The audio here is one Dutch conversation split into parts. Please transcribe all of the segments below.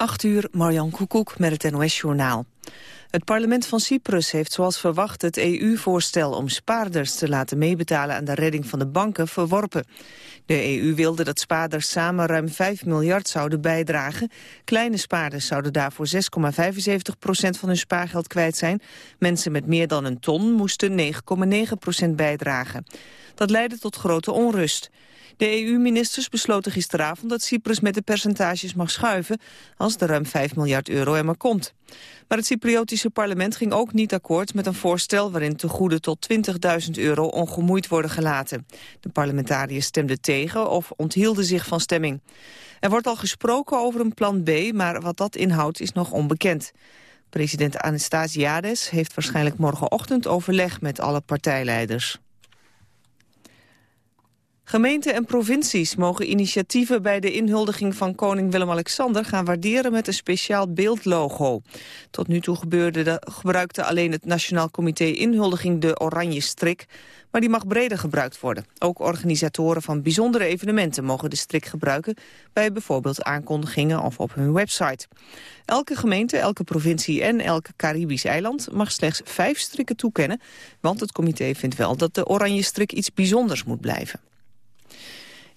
8 uur, Marjan Koekoek met het NOS-journaal. Het parlement van Cyprus heeft zoals verwacht het EU-voorstel om spaarders te laten meebetalen aan de redding van de banken verworpen. De EU wilde dat spaarders samen ruim 5 miljard zouden bijdragen. Kleine spaarders zouden daarvoor 6,75 procent van hun spaargeld kwijt zijn. Mensen met meer dan een ton moesten 9,9 procent bijdragen. Dat leidde tot grote onrust. De EU-ministers besloten gisteravond dat Cyprus met de percentages mag schuiven als de ruim 5 miljard euro er maar komt. Maar het Cypriotische parlement ging ook niet akkoord met een voorstel waarin tegoeden tot 20.000 euro ongemoeid worden gelaten. De parlementariërs stemden tegen of onthielden zich van stemming. Er wordt al gesproken over een plan B, maar wat dat inhoudt is nog onbekend. President Anastasiades heeft waarschijnlijk morgenochtend overleg met alle partijleiders. Gemeenten en provincies mogen initiatieven bij de inhuldiging van koning Willem-Alexander gaan waarderen met een speciaal beeldlogo. Tot nu toe gebeurde de, gebruikte alleen het Nationaal Comité Inhuldiging de oranje strik, maar die mag breder gebruikt worden. Ook organisatoren van bijzondere evenementen mogen de strik gebruiken bij bijvoorbeeld aankondigingen of op hun website. Elke gemeente, elke provincie en elk Caribisch eiland mag slechts vijf strikken toekennen, want het comité vindt wel dat de oranje strik iets bijzonders moet blijven.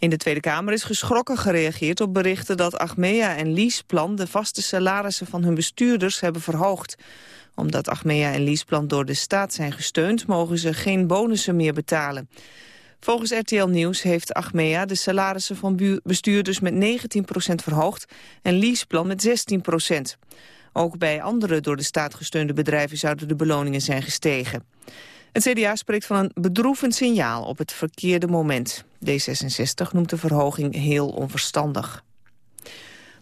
In de Tweede Kamer is geschrokken gereageerd op berichten dat Achmea en Liesplan de vaste salarissen van hun bestuurders hebben verhoogd. Omdat Achmea en Liesplan door de staat zijn gesteund, mogen ze geen bonussen meer betalen. Volgens RTL Nieuws heeft Achmea de salarissen van bestuurders met 19% verhoogd en Liesplan met 16% Ook bij andere door de staat gesteunde bedrijven zouden de beloningen zijn gestegen. Het CDA spreekt van een bedroevend signaal op het verkeerde moment. D66 noemt de verhoging heel onverstandig.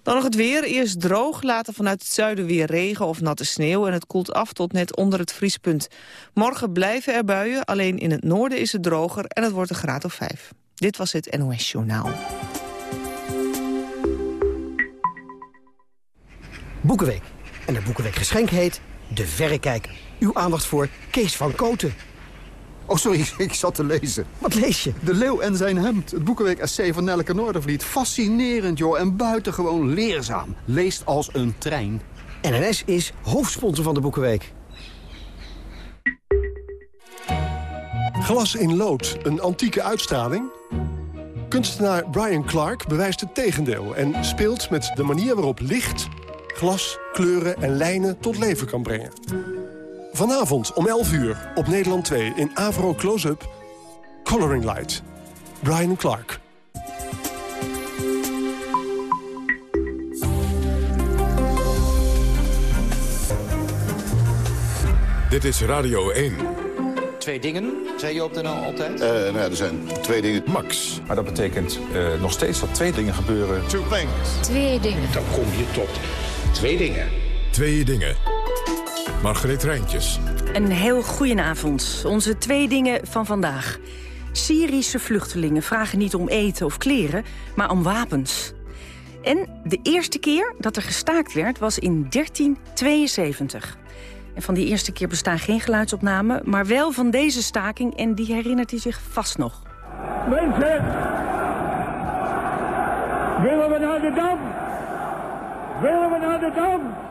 Dan nog het weer. Eerst droog, later vanuit het zuiden weer regen of natte sneeuw... en het koelt af tot net onder het vriespunt. Morgen blijven er buien, alleen in het noorden is het droger... en het wordt een graad of vijf. Dit was het NOS Journaal. Boekenweek. En de Boekenweek geschenk heet De Verrekijker. Uw aandacht voor Kees van Koten. Oh, sorry, ik zat te lezen. Wat lees je? De Leeuw en zijn hemd. Het boekenweek SC van Nelleke Noordervliet. Fascinerend, joh. En buitengewoon leerzaam. Leest als een trein. NNS is hoofdsponsor van de Boekenweek. Glas in lood, een antieke uitstraling? Kunstenaar Brian Clark bewijst het tegendeel... en speelt met de manier waarop licht, glas, kleuren en lijnen tot leven kan brengen. Vanavond om 11 uur op Nederland 2 in Avro Close-Up... Coloring Light. Brian Clark. Dit is Radio 1. Twee dingen, zei je op de NL altijd? Uh, nou ja, er zijn twee dingen. Max. Maar dat betekent uh, nog steeds dat twee dingen gebeuren. Two things. Twee dingen. Dan kom je tot twee dingen. Twee dingen. Margreet Rijntjes. Een heel goedenavond. Onze twee dingen van vandaag. Syrische vluchtelingen vragen niet om eten of kleren, maar om wapens. En de eerste keer dat er gestaakt werd was in 1372. En van die eerste keer bestaan geen geluidsopnamen... maar wel van deze staking en die herinnert hij zich vast nog. Mensen! Willen we naar de Dam? Willen we naar de Dam?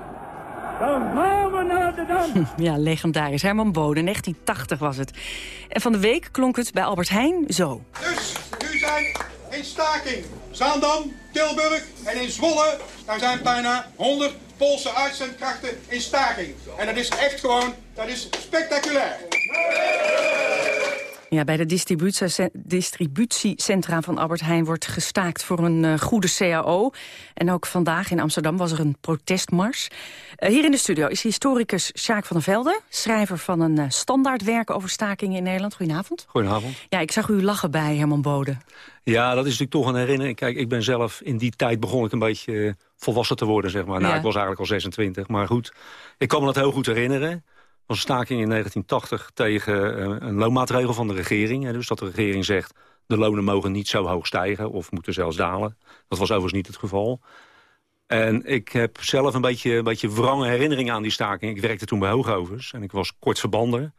Dan gaan we naar de Dam. Ja, legendarisch. Herman Bode, 1980 was het. En van de week klonk het bij Albert Heijn zo. Dus, nu zijn in staking Zaandam, Tilburg en in Zwolle... daar zijn bijna 100 Poolse uitzendkrachten in staking. En dat is echt gewoon, dat is spectaculair. Ja, bij de distributiecentra van Albert Heijn wordt gestaakt voor een uh, goede CAO. En ook vandaag in Amsterdam was er een protestmars. Uh, hier in de studio is historicus Sjaak van der Velde... schrijver van een uh, standaardwerk over stakingen in Nederland. Goedenavond. Goedenavond. Ja, ik zag u lachen bij Herman Bode. Ja, dat is natuurlijk toch een herinnering. Kijk, ik ben zelf in die tijd begon ik een beetje volwassen te worden, zeg maar. Nou, ik was eigenlijk al 26, maar goed. Ik kan me dat heel goed herinneren was een staking in 1980 tegen eh, een loonmaatregel van de regering. Dus dat de regering zegt, de lonen mogen niet zo hoog stijgen of moeten zelfs dalen. Dat was overigens niet het geval. En ik heb zelf een beetje, een beetje wrange herinneringen aan die staking. Ik werkte toen bij Hoogovens en ik was kort verbander.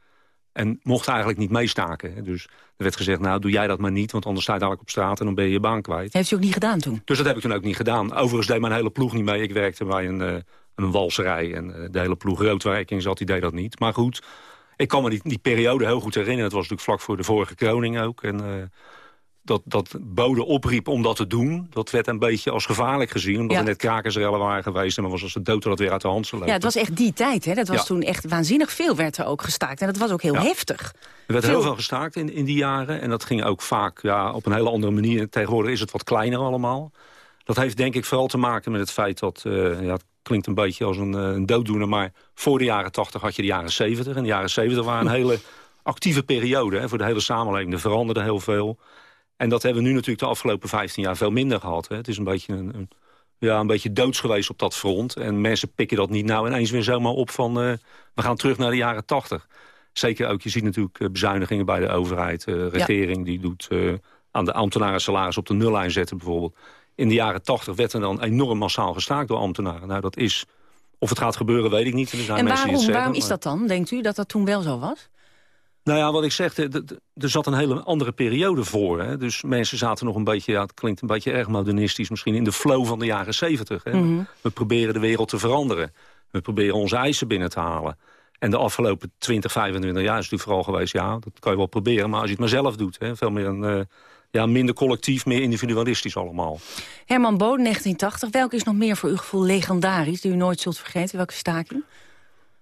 En mocht eigenlijk niet meestaken. Dus er werd gezegd, nou doe jij dat maar niet... want anders sta je dadelijk op straat en dan ben je je baan kwijt. Heeft u ook niet gedaan toen? Dus dat heb ik toen ook niet gedaan. Overigens deed mijn hele ploeg niet mee. Ik werkte bij een, uh, een walserij en de hele ploeg roodwerking zat, die deed dat niet. Maar goed, ik kan me die, die periode heel goed herinneren. Het was natuurlijk vlak voor de vorige kroning ook. En dat, dat Bode opriep om dat te doen... dat werd een beetje als gevaarlijk gezien. Omdat er net krakersrellen waren geweest... en men was als de dood dat weer uit de hand zou. Ja, het was echt die tijd. Hè? Dat was toen echt waanzinnig veel werd er ook gestaakt. En dat was ook heel heftig. Er werd heel veel gestaakt in, in die jaren. En dat ging ook vaak ja, op een hele andere manier. Tegenwoordig is het wat kleiner allemaal. Dat heeft denk ik vooral te maken met het feit dat... Uh, ja, klinkt een beetje als een, een dooddoener... maar voor de jaren 80 had je de jaren 70. En de jaren 70 waren een hele actieve periode hè, voor de hele samenleving. Er veranderde heel veel. En dat hebben we nu natuurlijk de afgelopen 15 jaar veel minder gehad. Hè. Het is een beetje, een, een, ja, een beetje doods geweest op dat front. En mensen pikken dat niet nou ineens weer zomaar op van... Uh, we gaan terug naar de jaren 80. Zeker ook, je ziet natuurlijk uh, bezuinigingen bij de overheid. De uh, regering die doet uh, aan de ambtenaren salaris op de nullijn zetten bijvoorbeeld. In de jaren 80 werd er dan enorm massaal gestaakt door ambtenaren. Nou, dat is... Of het gaat gebeuren, weet ik niet. Er zijn en waarom, waarom zeggen, is dat dan, denkt u, dat dat toen wel zo was? Nou ja, wat ik zeg, er zat een hele andere periode voor. Hè? Dus mensen zaten nog een beetje, ja, het klinkt een beetje erg modernistisch... misschien in de flow van de jaren zeventig. Mm -hmm. We proberen de wereld te veranderen. We proberen onze eisen binnen te halen. En de afgelopen 20, 25 jaar is het natuurlijk vooral geweest... ja, dat kan je wel proberen, maar als je het maar zelf doet... Hè, veel meer een, uh, ja, minder collectief, meer individualistisch allemaal. Herman Boon, 1980. Welke is nog meer voor uw gevoel legendarisch... die u nooit zult vergeten? Welke staking?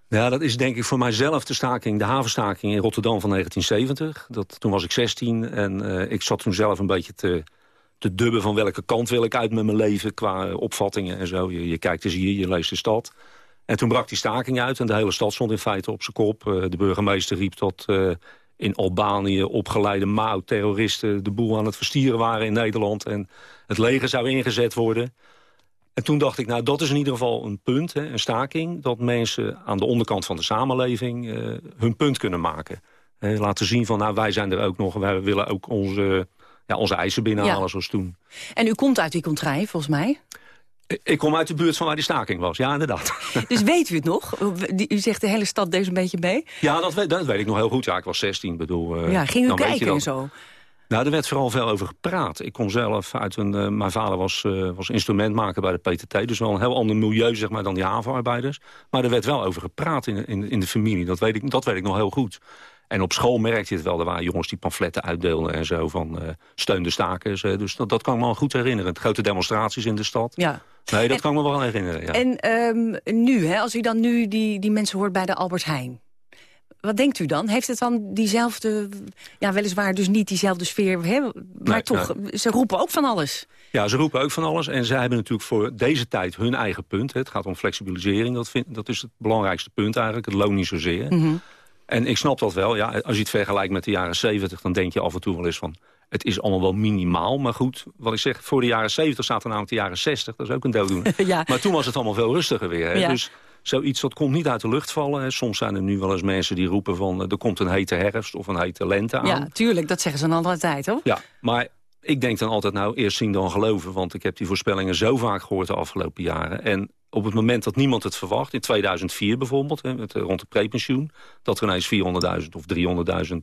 Ja, dat is denk ik voor mijzelf de staking, de havenstaking in Rotterdam van 1970. Dat, toen was ik 16 en uh, ik zat toen zelf een beetje te, te dubben van welke kant wil ik uit met mijn leven qua opvattingen en zo. Je, je kijkt eens hier, je leest de stad. En toen brak die staking uit en de hele stad stond in feite op zijn kop. Uh, de burgemeester riep dat uh, in Albanië opgeleide Mao-terroristen de boel aan het verstieren waren in Nederland. En het leger zou ingezet worden. En toen dacht ik, nou dat is in ieder geval een punt, hè, een staking... dat mensen aan de onderkant van de samenleving uh, hun punt kunnen maken. Laten zien van, nou wij zijn er ook nog... wij willen ook onze, ja, onze eisen binnenhalen ja. zoals toen. En u komt uit die contraille, volgens mij? Ik kom uit de buurt van waar die staking was, ja inderdaad. Dus weet u het nog? U zegt de hele stad deze een beetje mee? Ja, dat weet, dat weet ik nog heel goed. Ja, ik was 16, bedoel... Uh, ja, ging u kijken en zo? Nou, er werd vooral veel over gepraat. Ik kom zelf uit een... Uh, mijn vader was, uh, was instrumentmaker bij de PTT. Dus wel een heel ander milieu zeg maar, dan die havenarbeiders. Maar er werd wel over gepraat in, in, in de familie. Dat weet, ik, dat weet ik nog heel goed. En op school merkte je het wel. Er waren jongens die pamfletten uitdeelden en zo van uh, steun de stakers. dus dat, dat kan ik me wel goed herinneren. Grote demonstraties in de stad. Ja. Nee, dat en, kan ik me wel herinneren. Ja. En um, nu, hè, als u dan nu die, die mensen hoort bij de Albert Heijn wat denkt u dan? Heeft het dan diezelfde, ja weliswaar dus niet diezelfde sfeer, hè, maar nee, toch, nee. ze roepen ook van alles. Ja, ze roepen ook van alles en zij hebben natuurlijk voor deze tijd hun eigen punt. Het gaat om flexibilisering, dat, vind, dat is het belangrijkste punt eigenlijk, het loon niet zozeer. Mm -hmm. En ik snap dat wel, ja, als je het vergelijkt met de jaren 70, dan denk je af en toe wel eens van... Het is allemaal wel minimaal, maar goed, wat ik zeg... voor de jaren 70 zaten namelijk de jaren 60, dat is ook een dooddoener. ja. Maar toen was het allemaal veel rustiger weer. Hè? Ja. Dus zoiets dat komt niet uit de lucht vallen. Soms zijn er nu wel eens mensen die roepen van... er komt een hete herfst of een hete lente aan. Ja, tuurlijk, dat zeggen ze een andere tijd, hoor. Ja, maar ik denk dan altijd, nou, eerst zien dan geloven. Want ik heb die voorspellingen zo vaak gehoord de afgelopen jaren. En op het moment dat niemand het verwacht, in 2004 bijvoorbeeld... Hè, met, rond de prepensioen, dat er ineens 400.000 of 300.000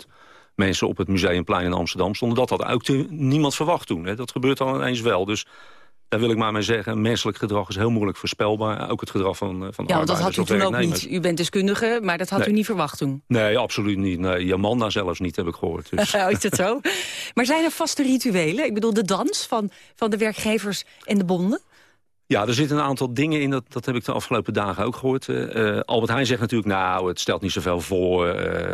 mensen op het Museumplein in Amsterdam stonden. Dat had ook niemand verwacht toen. Hè. Dat gebeurt dan ineens wel. Dus daar wil ik maar mee zeggen, menselijk gedrag is heel moeilijk voorspelbaal. Ook het gedrag van, van Ja, dat had u toen ook niet. U bent deskundige, maar dat had nee. u niet verwacht toen. Nee, absoluut niet. Nee, Jamanda zelfs niet, heb ik gehoord. Dus. oh, is dat zo? maar zijn er vaste rituelen? Ik bedoel, de dans van, van de werkgevers en de bonden? Ja, er zitten een aantal dingen in, dat, dat heb ik de afgelopen dagen ook gehoord. Uh, Albert Heijn zegt natuurlijk, nou, het stelt niet zoveel voor. Uh,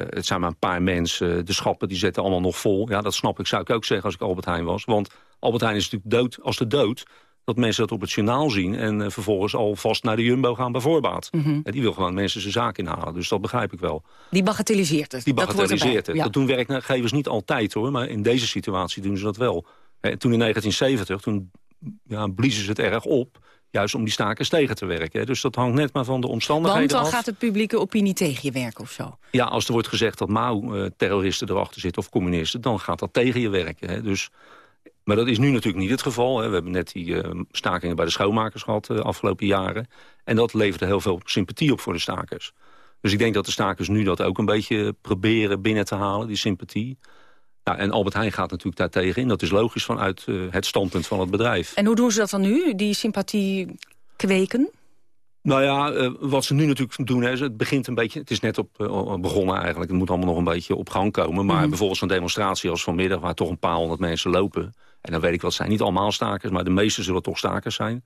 het zijn maar een paar mensen. De schappen die zetten allemaal nog vol. Ja, dat snap ik, zou ik ook zeggen als ik Albert Heijn was. Want Albert Heijn is natuurlijk dood als de dood. Dat mensen dat op het journaal zien en uh, vervolgens alvast naar de Jumbo gaan bij voorbaat. Mm -hmm. die wil gewoon mensen zijn zaak inhalen, dus dat begrijp ik wel. Die bagatelliseert het. Die bagatelliseert het. Ja. Dat doen werkgevers niet altijd hoor, maar in deze situatie doen ze dat wel. En toen in 1970, toen ja, bliezen ze het erg op juist om die stakers tegen te werken. Dus dat hangt net maar van de omstandigheden af. Want dan af. gaat de publieke opinie tegen je werken of zo? Ja, als er wordt gezegd dat Mao-terroristen erachter zitten of communisten... dan gaat dat tegen je werken. Hè. Dus, maar dat is nu natuurlijk niet het geval. Hè. We hebben net die uh, stakingen bij de schoonmakers gehad de uh, afgelopen jaren. En dat leverde heel veel sympathie op voor de stakers. Dus ik denk dat de stakers nu dat ook een beetje proberen binnen te halen, die sympathie. Nou, en Albert Heijn gaat natuurlijk daar tegenin. Dat is logisch vanuit uh, het standpunt van het bedrijf. En hoe doen ze dat dan nu, die sympathie kweken? Nou ja, uh, wat ze nu natuurlijk doen, hè, het begint een beetje... Het is net op uh, begonnen eigenlijk, het moet allemaal nog een beetje op gang komen. Maar mm -hmm. bijvoorbeeld zo'n demonstratie als vanmiddag... waar toch een paar honderd mensen lopen... en dan weet ik wat zijn niet allemaal stakers... maar de meeste zullen toch stakers zijn.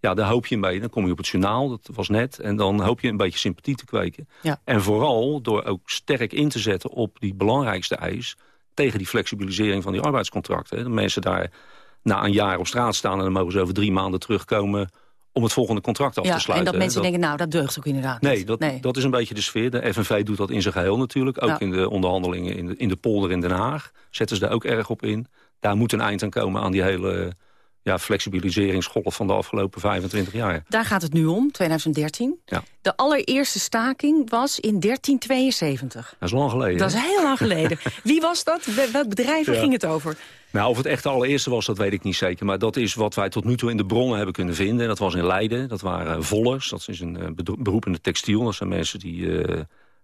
Ja, daar hoop je mee. Dan kom je op het journaal, dat was net. En dan hoop je een beetje sympathie te kweken. Ja. En vooral door ook sterk in te zetten op die belangrijkste eis... tegen die flexibilisering van die arbeidscontracten. De mensen daar na een jaar op straat staan... en dan mogen ze over drie maanden terugkomen om het volgende contract af ja, te sluiten. En dat mensen dat, denken, nou, dat deugt ook inderdaad nee dat, nee, dat is een beetje de sfeer. De FNV doet dat in zijn geheel natuurlijk. Ook Ja. in de onderhandelingen in de, in de polder in Den Haag. Zetten ze daar ook erg op in. Daar moet een eind aan komen aan die hele ja, flexibiliseringsgolf van de afgelopen 25 jaar. Daar gaat het nu om, 2013. Ja. De allereerste staking was in 1372. Dat is lang geleden. Dat is heel lang geleden. Wie was dat? Wel- Welk bedrijf Ja. ging het over? Nou, of het echt de allereerste was, dat weet ik niet zeker. Maar dat is wat wij tot nu toe in de bronnen hebben kunnen vinden. Dat was in Leiden. Dat waren vollers. Dat is een eh, beroep in de textiel. Dat zijn mensen die, eh,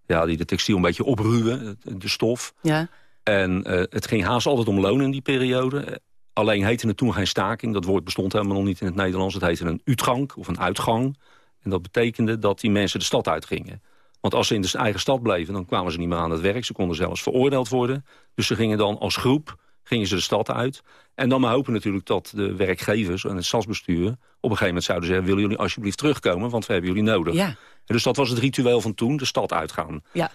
ja, die de textiel een beetje opruwen, eh, de stof. Ja. En eh, het ging haast altijd om loon in die periode. Alleen heette het toen geen staking. Dat woord bestond helemaal nog niet in het Nederlands. Het heette een uitgang of een uitgang. En dat betekende dat die mensen de stad uitgingen. Want als ze in de eigen stad bleven, dan kwamen ze niet meer aan het werk. Ze konden zelfs veroordeeld worden. Dus ze gingen dan als groep gingen ze de stad uit. En dan maar hopen natuurlijk dat de werkgevers en het stadsbestuur... op een gegeven moment zouden zeggen... willen jullie alsjeblieft terugkomen, want we hebben jullie nodig. Ja. En dus dat was het ritueel van toen, de stad uitgaan. Ja.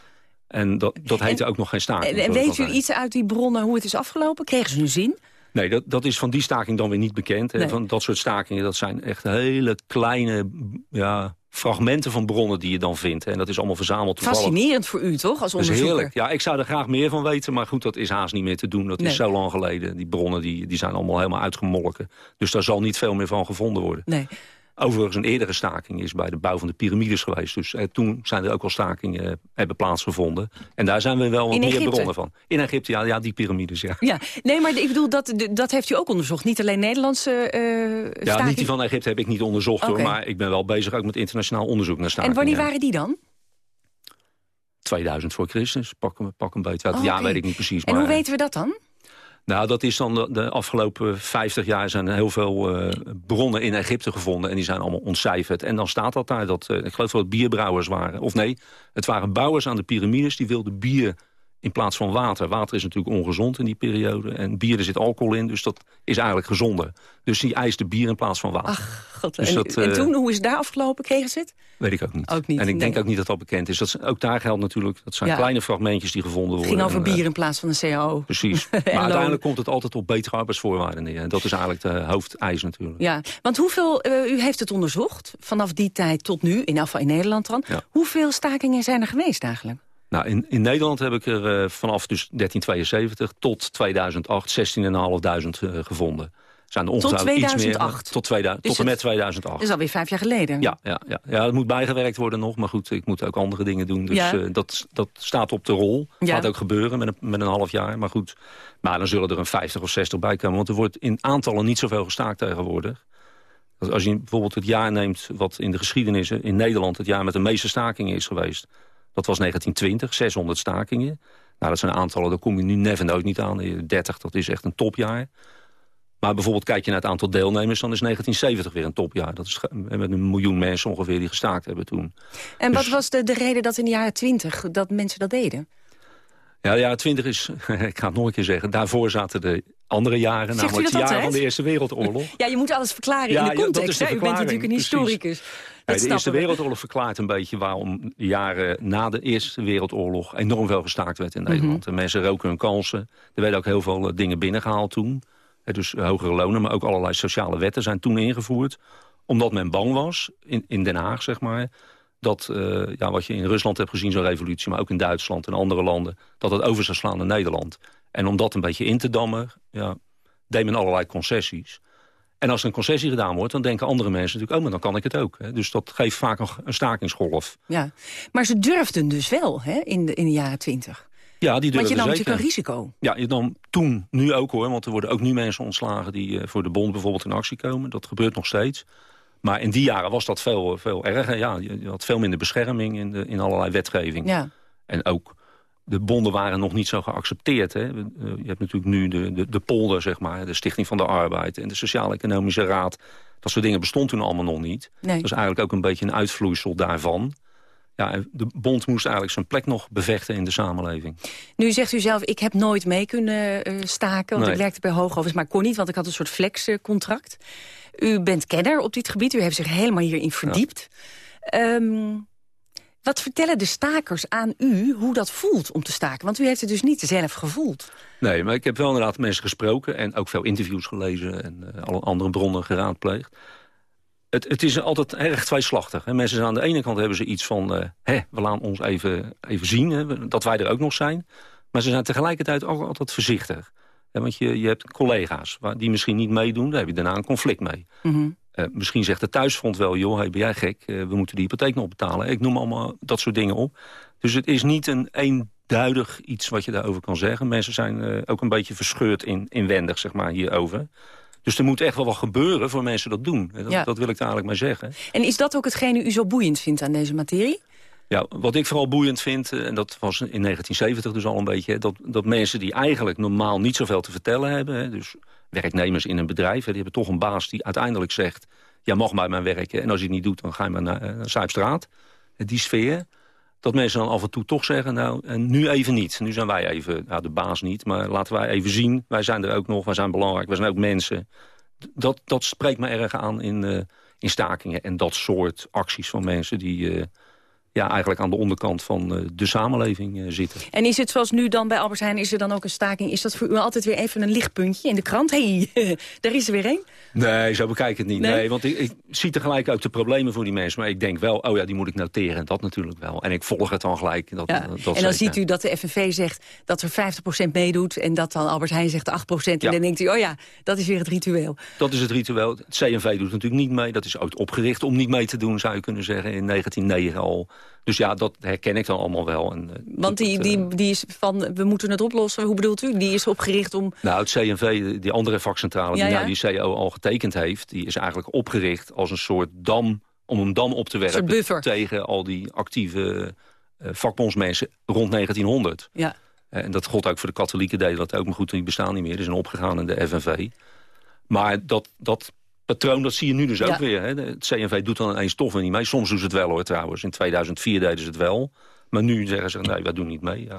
En dat, dat heette ook nog geen staking. En, weet u iets uit die bronnen hoe het is afgelopen? Kregen ze nu zin? Nee, dat, dat is van die staking dan weer niet bekend. Nee. Van dat soort stakingen, dat zijn echt hele kleine ja, fragmenten van bronnen die je dan vindt. En dat is allemaal verzameld toevallig. Fascinerend voor u, toch, als Dat is onderzoeker? heerlijk. Ja, ik zou er graag meer van weten, maar goed, dat is haast niet meer te doen. Dat Nee. is zo lang geleden. Die bronnen die, die zijn allemaal helemaal uitgemolken. Dus daar zal niet veel meer van gevonden worden. Nee. Overigens, een eerdere staking is bij de bouw van de piramides geweest. Dus eh, toen zijn er ook al stakingen eh, hebben plaatsgevonden. En daar zijn we wel wat meer bronnen van. In Egypte, ja, ja die piramides, ja. Ja, nee, maar ik bedoel, dat, dat heeft u ook onderzocht. Niet alleen Nederlandse eh Ja, staking. niet die van Egypte heb ik niet onderzocht, hoor, maar ik ben wel bezig ook met internationaal onderzoek naar En stakingen. wanneer waren die dan? 2000 voor Christus, pak, hem- pak een beetje. Oh, ja, weet ik niet precies. En maar, hoe weten we dat dan? Nou, dat is dan de, afgelopen 50 jaar zijn er heel veel eh, bronnen in Egypte gevonden. En die zijn allemaal ontcijferd. En dan staat dat daar, dat, eh, ik geloof dat het bierbrouwers waren. Of nee, het waren bouwers aan de piramides. Die wilden bier in plaats van water. Water is natuurlijk ongezond in die periode. En bier, er zit alcohol in, dus dat is eigenlijk gezonder. Dus die eisten bier in plaats van water. Ach, god. Dus en, dat, en eh, toen, hoe is het daar afgelopen? Kregen ze het? Weet ik ook niet. Ook niet, en ik denk ook niet dat dat bekend is. Dat, ook daar geldt natuurlijk, dat zijn Ja. kleine fragmentjes die gevonden Het worden. ging over En, eh, bier in plaats van een CAO. Precies. maar loon. uiteindelijk komt het altijd op betere arbeidsvoorwaarden neer. En dat is eigenlijk de hoofdeis natuurlijk. Ja, want hoeveel, eh, u heeft het onderzocht, vanaf die tijd tot nu, in afval in Nederland dan. Ja. Hoeveel stakingen zijn er geweest eigenlijk? Nou, in, in Nederland heb ik er eh, vanaf dus 1372 tot 2008 16.500 eh, gevonden. Zijn er ongetwijfeld iets meer. 2008? Tot, 2000, Dus tot en met het- 2008. Dat is alweer vijf jaar geleden. Ja, ja, ja. ja, het moet bijgewerkt worden nog. Maar goed, ik moet ook andere dingen doen. Dus Ja. eh, dat, dat staat op de rol. Ja. Gaat ook gebeuren met een, met een half jaar. Maar goed, maar dan zullen er een 50 of 60 bij komen. Want er wordt in aantallen niet zoveel gestaakt tegenwoordig. Als je bijvoorbeeld het jaar neemt wat in de geschiedenis in Nederland... het jaar met de meeste stakingen is geweest. Dat was 1920, 600 stakingen. Nou, dat zijn aantallen, daar kom je nu never nooit niet aan. 30, dat is echt een topjaar. Maar bijvoorbeeld kijk je naar het aantal deelnemers... dan is 1970 weer een topjaar. Dat is ge- met een miljoen mensen ongeveer die gestaakt hebben toen. En wat Dus- was de, de reden dat in de jaren twintig dat mensen dat deden? Ja, de jaren 20 is, ik ga het nog een keer zeggen... daarvoor zaten de andere jaren, Zegt namelijk de jaren van de Eerste Wereldoorlog. Ja, je moet alles verklaren Ja, in ja, de context. is de hè? U bent natuurlijk een historicus. De Eerste we. Wereldoorlog verklaart een beetje waarom de jaren na de Eerste Wereldoorlog enorm veel gestaakt werd Mhm. in Nederland. De mensen roken hun kansen. Er werden ook heel veel eh, dingen binnengehaald toen. Dus eh, hogere lonen, maar ook allerlei sociale wetten zijn toen ingevoerd. Omdat men bang was, in, in Den Haag zeg maar... dat eh, ja, wat je in Rusland hebt gezien, zo'n revolutie... maar ook in Duitsland en andere landen, dat het over zou slaan naar Nederland. En om dat een beetje in te dammen, ja, deed men allerlei concessies. En als er een concessie gedaan wordt, dan denken andere mensen natuurlijk... oh, maar dan kan ik het ook. Hè. Dus dat geeft vaak een, een stakingsgolf. Ja. Maar ze durfden dus wel hè, in, de, in de jaren twintig. Ja, die Want je nam zeker. natuurlijk een risico. Ja, je nam toen, nu ook hoor. Want er worden ook nu mensen ontslagen die eh, voor de bond bijvoorbeeld in actie komen. Dat gebeurt nog steeds. Maar in die jaren was dat veel, veel erger. Ja, je had veel minder bescherming in, de, in allerlei wetgeving. Ja. En ook de bonden waren nog niet zo geaccepteerd. Hè. Je hebt natuurlijk nu de, de, de polder, zeg maar, de Stichting van de Arbeid... en de Sociaal-Economische Raad. Dat soort dingen bestond toen allemaal nog niet. Nee. Dat is eigenlijk ook een beetje een uitvloeisel daarvan. Ja, de bond moest eigenlijk zijn plek nog bevechten in de samenleving. Nu zegt u zelf, ik heb nooit mee kunnen uh, staken... want Nee. ik werkte bij Hoogovens, maar kon niet... want ik had een soort flexcontract. U bent kenner op dit gebied, u heeft zich helemaal hierin verdiept. Ehm, wat vertellen de stakers aan u hoe dat voelt om te staken? Want u heeft het dus niet zelf gevoeld. Nee, maar ik heb wel inderdaad mensen gesproken... en ook veel interviews gelezen en eh, alle andere bronnen geraadpleegd. Het, het is altijd erg tweeslachtig. Hè. Mensen zijn aan de ene kant hebben ze iets van... eh, hè, we laten ons even, even zien hè, dat wij er ook nog zijn. Maar ze zijn tegelijkertijd ook altijd voorzichtig. Hè, want je, je hebt collega's waar, die misschien niet meedoen... daar heb je daarna een conflict mee. Eh, misschien zegt de thuisfront wel, joh, hey, ben jij gek? Eh, we moeten die hypotheek nog betalen. Ik noem allemaal dat soort dingen op. Dus het is niet een eenduidig iets wat je daarover kan zeggen. Mensen zijn eh, ook een beetje verscheurd in, inwendig, zeg maar, hierover. Dus er moet echt wel wat gebeuren voor mensen dat doen. Dat, Ja. dat wil ik daar eigenlijk maar zeggen. En is dat ook hetgene u zo boeiend vindt aan deze materie? Ja, wat ik vooral boeiend vind, en dat was in 1970 dus al een beetje... dat, dat mensen die eigenlijk normaal niet zoveel te vertellen hebben... Dus werknemers in een bedrijf, die hebben toch een baas die uiteindelijk zegt... jij mag bij mij werken en als je het niet doet, dan ga je maar naar, eh, naar Zuidstraat. Eh, Die sfeer, dat mensen dan af en toe toch zeggen... nou, en nu even niet, nu zijn wij even, nou, de baas niet... maar laten wij even zien, wij zijn er ook nog, wij zijn belangrijk, wij zijn ook mensen. Dat, dat spreekt me erg aan in, eh, in stakingen en dat soort acties van mensen die... eh, ja, eigenlijk aan de onderkant van eh, de samenleving eh, zitten. En is het zoals nu dan bij Albert Heijn, is er dan ook een staking? Is dat voor u altijd weer even een lichtpuntje in de krant? Hé, hey, daar is er weer één. Nee, zo bekijk ik het niet. Nee? Nee, want ik, ik zie tegelijk ook de problemen voor die mensen. Maar ik denk wel, oh ja, die moet ik noteren. En dat natuurlijk wel. En ik volg het dan gelijk. Dat, Ja. dat en dan zeker. ziet u dat de FNV zegt dat er 50% meedoet... en dat dan Albert Heijn zegt 8%. En Ja. dan denkt u, oh ja, dat is weer het ritueel. Dat is het ritueel. Het CNV doet natuurlijk niet mee. Dat is ooit opgericht om niet mee te doen, zou je kunnen zeggen. In 1909 al. Dus ja, dat herken ik dan allemaal wel. En, eh, Want die, dat, eh, die, die is van, we moeten het oplossen. Hoe bedoelt u? Die is opgericht om... Nou, het CNV, die andere vakcentrale Ja, die nou die CO al getekend heeft... die is eigenlijk opgericht als een soort dam... om een dam op te werpen tegen al die actieve eh, vakbondsmensen rond 1900. Ja. En dat gold ook voor de katholieken deden dat ook, maar goed, die bestaan niet meer. Die zijn opgegaan in de FNV. Maar dat, dat patroon, dat zie je nu dus Ja. ook weer. Hè. De- Het CNV doet dan ineens toch weer niet mee. Soms doen ze het wel hoor trouwens. In 2004 deden ze het wel. Maar nu zeggen ze, nee, wij doen niet mee. Ja.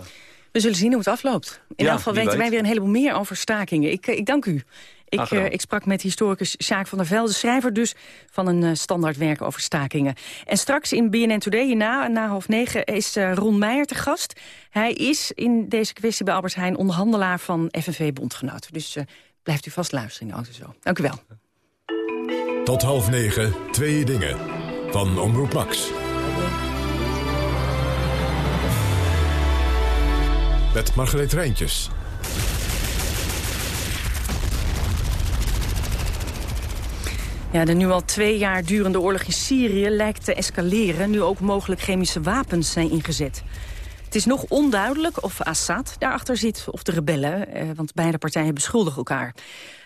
We zullen zien hoe het afloopt. In Ja, elk geval weten wij weer een heleboel meer over stakingen. Ik, eh, ik dank u. Ik, eh, ik sprak met historicus Sjaak van der Velde, schrijver dus van een eh, standaardwerk over stakingen. En straks in BNN Today, hierna, na half negen, is Ron Meijer te gast. Hij is in deze kwestie bij Albert Heijn onderhandelaar van FNV Bondgenoten. Dus blijft u vast luisteren in de auto zo. Dank u wel. Tot half negen, twee dingen. Van Omroep Max. Met Margreet Rijntjes. Ja, de nu al twee jaar durende oorlog in Syrië lijkt te escaleren... nu ook mogelijk chemische wapens zijn ingezet. Het is nog onduidelijk of Assad daarachter zit of de rebellen... Eh, want beide partijen beschuldigen elkaar.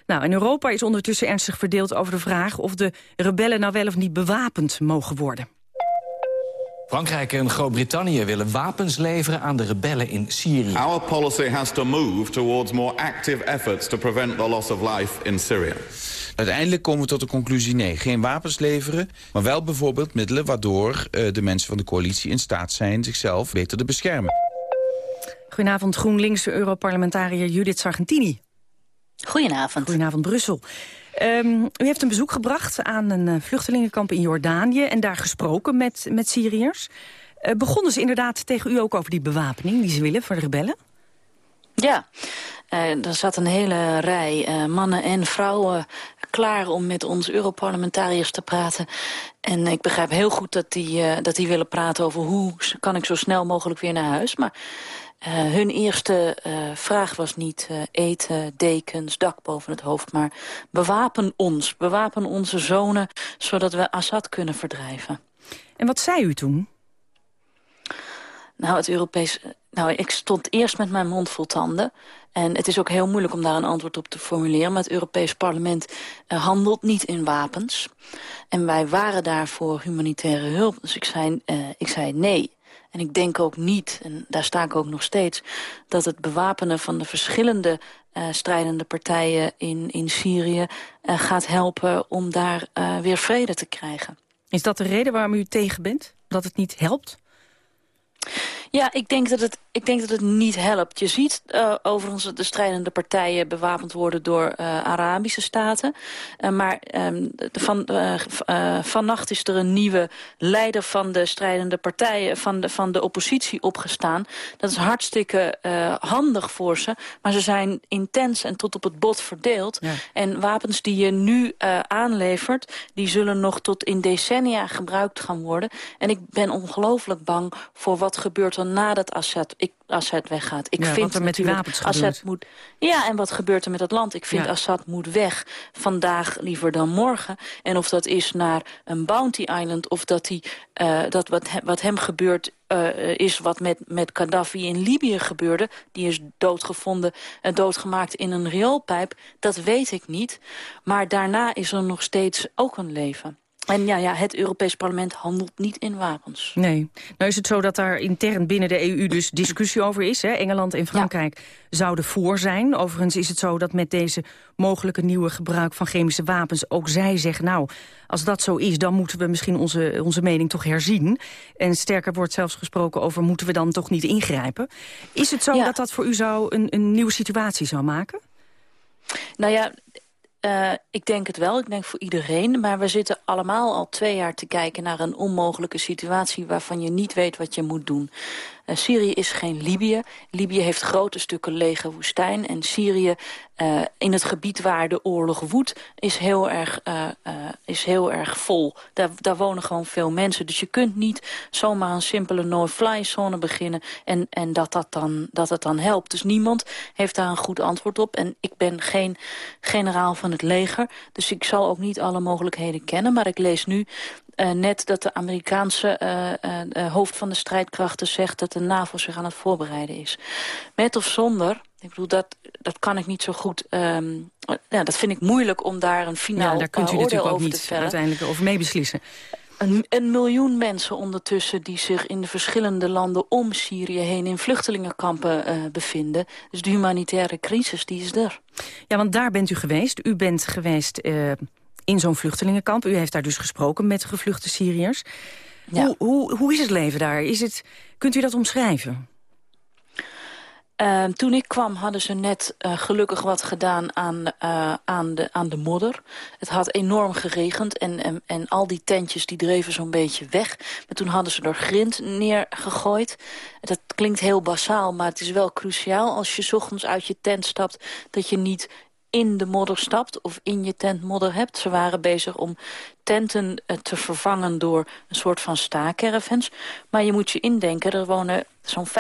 Nou, en Europa is ondertussen ernstig verdeeld over de vraag... of de rebellen nou wel of niet bewapend mogen worden. Frankrijk en Groot-Brittannië willen wapens leveren aan de rebellen in Syrië. Our policy has to move towards more active efforts to prevent the loss of life in Syria. Uiteindelijk komen we tot de conclusie nee, geen wapens leveren... maar wel bijvoorbeeld middelen waardoor eh, de mensen van de coalitie in staat zijn... zichzelf beter te beschermen. Goedenavond, GroenLinks-Europarlementariër Judith Sargentini. Goedenavond. Goedenavond, Brussel. Ehm, u heeft een bezoek gebracht aan een eh, vluchtelingenkamp in Jordanië... en daar gesproken met, met Syriërs. Eh, begonnen ze inderdaad tegen u ook over die bewapening die ze willen voor de rebellen? Ja, eh, er zat een hele rij mannen en vrouwen klaar om met ons Europarlementariërs te praten. En ik begrijp heel goed dat die, dat die willen praten over hoe kan ik zo snel mogelijk weer naar huis. Maar hun eerste eh, vraag was niet eh, eten, dekens, dak boven het hoofd, maar bewapen ons. Bewapen onze zonen, zodat we Assad kunnen verdrijven. En wat zei u toen? Nou, het Europees... Nou, ik stond eerst met mijn mond vol tanden. En het is ook heel moeilijk om daar een antwoord op te formuleren. Maar het Europees Parlement uh, handelt niet in wapens. En wij waren daar voor humanitaire hulp. Dus ik zei, uh, ik zei nee. En ik denk ook niet, en daar sta ik ook nog steeds... dat het bewapenen van de verschillende uh, strijdende partijen in, in Syrië... Uh, gaat helpen om daar uh, weer vrede te krijgen. Is dat de reden waarom u tegen bent? Dat het niet helpt? Ja, ik denk dat het, ik denk dat het niet helpt. Je ziet uh, overigens de strijdende partijen bewapend worden door uh, Arabische staten. Uh, maar um, van, vannacht is er een nieuwe leider van de strijdende partijen, van de, van de oppositie opgestaan. Dat is hartstikke handig voor ze. Maar ze zijn intens en tot op het bot verdeeld. Ja. En wapens die je nu aanlevert, die zullen nog tot in decennia gebruikt gaan worden. En ik ben ongelooflijk bang voor wat gebeurt er nadat Assad, ik, Assad weggaat. Ik ja, vind wat er met die wapens Assad moet, Ja, en wat gebeurt er met het land? Ik vind ja. Assad moet weg. Vandaag liever dan morgen. En of dat is naar een Bounty Island... of dat, die, uh, dat wat, he, wat hem gebeurt uh, is wat met, met Gaddafi in Libië gebeurde. Die is doodgevonden en doodgemaakt in een rioolpijp. Dat weet ik niet. Maar daarna is er nog steeds ook een leven. En ja, ja, het Europees Parlement handelt niet in wapens. Nee. Nou is het zo dat daar intern binnen de EU dus discussie over is. Hè? Engeland en Frankrijk ja. zouden voor zijn. Overigens is het zo dat met deze mogelijke nieuwe gebruik van chemische wapens... ook zij zeggen, nou, als dat zo is... dan moeten we misschien onze, onze mening toch herzien. En sterker wordt zelfs gesproken over... moeten we dan toch niet ingrijpen. Is het zo ja. dat dat voor u zou een, een nieuwe situatie zou maken? Nou ja, Uh, ik denk het wel, ik denk voor iedereen. Maar we zitten allemaal al twee jaar te kijken naar een onmogelijke situatie... waarvan je niet weet wat je moet doen. Uh, Syrië is geen Libië. Libië heeft grote stukken lege woestijn. En Syrië, uh, in het gebied waar de oorlog woedt, is heel erg, uh, is heel erg vol. Daar, daar wonen gewoon veel mensen. Dus je kunt niet zomaar een simpele no-fly zone beginnen... en, en dat, dat, dan, dat het dan helpt. Dus niemand heeft daar een goed antwoord op. En ik ben geen generaal van het leger. Dus ik zal ook niet alle mogelijkheden kennen. Maar ik lees nu uh, net dat de Amerikaanse uh, uh, hoofd van de strijdkrachten zegt... dat de NAVO zich aan het voorbereiden is. Met of zonder, ik bedoel, dat, dat kan ik niet zo goed... Um, ja, dat vind ik moeilijk om daar een finaal ja, daar kunt u natuurlijk ook niet uiteindelijk over meebeslissen. Een, een, miljoen mensen ondertussen die zich in de verschillende landen om Syrië heen in vluchtelingenkampen uh, bevinden. Dus de humanitaire crisis, die is er. Ja, want daar bent u geweest. U bent geweest uh, in zo'n vluchtelingenkamp. U heeft daar dus gesproken met gevluchte Syriërs. Ja. Hoe, hoe, hoe is het leven daar? Is het, kunt u dat omschrijven? Uh, toen ik kwam hadden ze net uh, gelukkig wat gedaan aan, uh, aan, de, aan de modder. Het had enorm geregend en, en, en al die tentjes die dreven zo'n beetje weg. Maar toen hadden ze er grind neergegooid. Dat klinkt heel basaal, maar het is wel cruciaal als je 's ochtends uit je tent stapt... dat je niet in de modder stapt of in je tent modder hebt. Ze waren bezig om tenten te vervangen door een soort van staakervens. Maar je moet je indenken, er wonen zo'n 75.000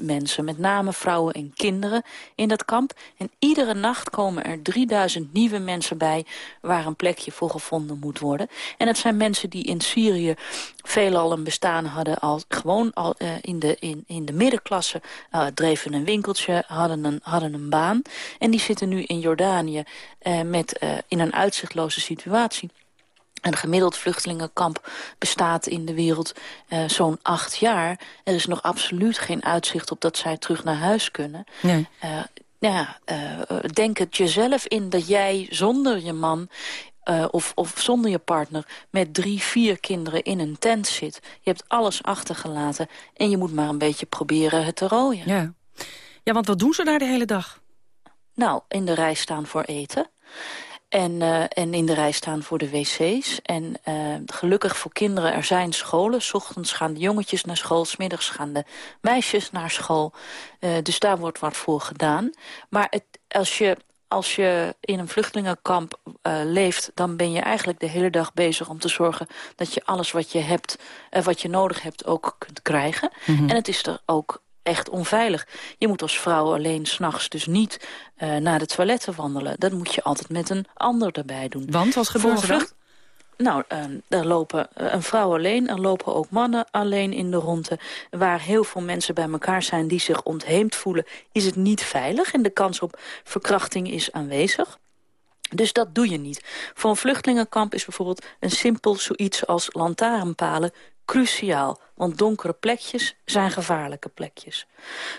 mensen, met name vrouwen en kinderen, in dat kamp. En iedere nacht komen er 3000 nieuwe mensen bij waar een plekje voor gevonden moet worden. En het zijn mensen die in Syrië veelal een bestaan hadden, al, gewoon al, uh, in, de, in, in de middenklasse, uh, dreven een winkeltje, hadden een, hadden een baan. En die zitten nu in Jordanië uh, met, in een uitzichtloze situatie. Een gemiddeld vluchtelingenkamp bestaat in de wereld uh, zo'n acht jaar. Er is nog absoluut geen uitzicht op dat zij terug naar huis kunnen. Nee. Uh, ja, uh, denk het jezelf in dat jij zonder je man uh, of, of zonder je partner met drie, vier kinderen in een tent zit. Je hebt alles achtergelaten en je moet maar een beetje proberen het te rooien. Ja, ja want wat doen ze daar de hele dag? Nou, in de rij staan voor eten. En, uh, en in de rij staan voor de wc's. En uh, gelukkig voor kinderen, er zijn scholen. S ochtends gaan de jongetjes naar school, smiddags gaan de meisjes naar school. Uh, dus daar wordt wat voor gedaan. Maar het, als, je, als je in een vluchtelingenkamp leeft... dan ben je eigenlijk de hele dag bezig om te zorgen... dat je alles wat je, hebt, wat je nodig hebt ook kunt krijgen. Mm -hmm. En het is er ook echt onveilig. Je moet als vrouw alleen s'nachts dus niet uh, naar de toiletten wandelen. Dat moet je altijd met een ander erbij doen. Want, wat gebeurt er dan? Nou, er lopen een vrouw alleen, er lopen ook mannen alleen in de ronde. Waar heel veel mensen bij elkaar zijn die zich ontheemd voelen... is het niet veilig en de kans op verkrachting is aanwezig. Dus dat doe je niet. Voor een vluchtelingenkamp is bijvoorbeeld een simpel zoiets als lantaarnpalen cruciaal. Want donkere plekjes zijn gevaarlijke plekjes.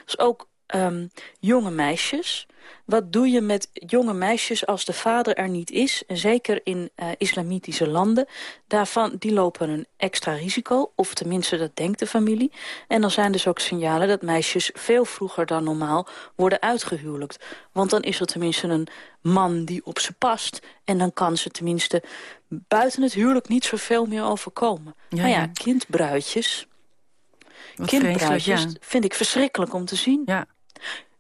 Dus ook um, jonge meisjes wat doe je met jonge meisjes als de vader er niet is? En zeker in uh, islamitische landen. Daarvan, die lopen een extra risico. Of tenminste, dat denkt de familie. En dan zijn dus ook signalen dat meisjes veel vroeger dan normaal worden uitgehuwelijkt. Want dan is er tenminste een man die op ze past. En dan kan ze tenminste buiten het huwelijk niet zoveel meer overkomen. Ja, maar ja, kindbruidjes... kindbruidjes vind ik verschrikkelijk om te zien. Ja.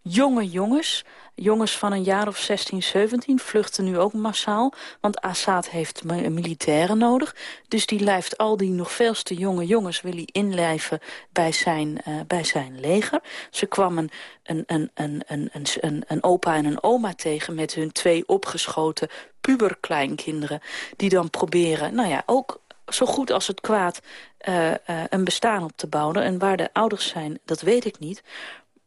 Jonge jongens Jongens van een jaar of 16, 17 vluchten nu ook massaal. Want Assad heeft militairen nodig. Dus die lijft al die nog veel te jonge jongens... wil hij inlijven bij zijn, uh, bij zijn leger. Ze kwamen een, een, een, een, een, een opa en een oma tegen... met hun twee opgeschoten puberkleinkinderen... die dan proberen, nou ja, ook zo goed als het kwaad... Uh, uh, een bestaan op te bouwen. En waar de ouders zijn, dat weet ik niet.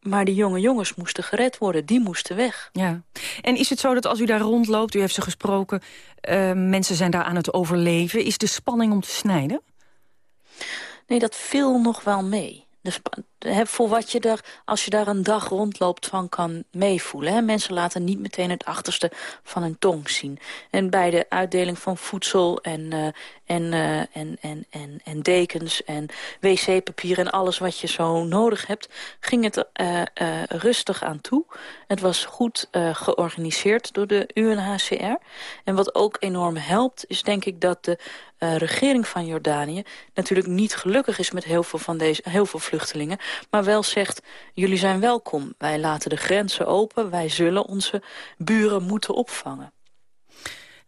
Maar die jonge jongens moesten gered worden, die moesten weg. Ja. En is het zo dat als u daar rondloopt, u heeft ze gesproken... Uh, mensen zijn daar aan het overleven, is de spanning om te snijden? Nee, dat viel nog wel mee. Dus voor wat je er, als je daar een dag rondloopt, van kan meevoelen. Hè? Mensen laten niet meteen het achterste van hun tong zien. En bij de uitdeling van voedsel en, uh, en, uh, en, en, en, en dekens en wc-papier en alles wat je zo nodig hebt, ging het uh, rustig aan toe. Het was goed georganiseerd door de UNHCR. En wat ook enorm helpt, is denk ik dat de regering van Jordanië natuurlijk niet gelukkig is met heel veel, van deze, heel veel vluchtelingen maar wel zegt, jullie zijn welkom. Wij laten de grenzen open, wij zullen onze buren moeten opvangen.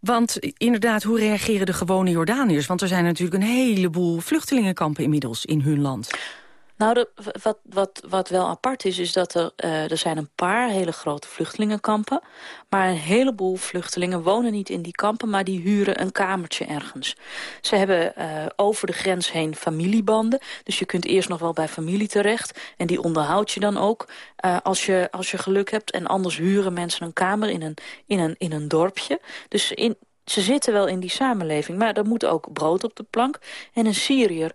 Want inderdaad, hoe reageren de gewone Jordaniërs? Want er zijn natuurlijk een heleboel vluchtelingenkampen inmiddels in hun land. Nou, wat, wat, wat wel apart is, is dat er, uh, er zijn een paar hele grote vluchtelingenkampen. Maar een heleboel vluchtelingen wonen niet in die kampen, maar die huren een kamertje ergens. Ze hebben uh, over de grens heen familiebanden. Dus je kunt eerst nog wel bij familie terecht. En die onderhoud je dan ook uh, als, je, als je geluk hebt. En anders huren mensen een kamer in een, in een, in een dorpje. Dus in, ze zitten wel in die samenleving, maar er moet ook brood op de plank. En een Syriër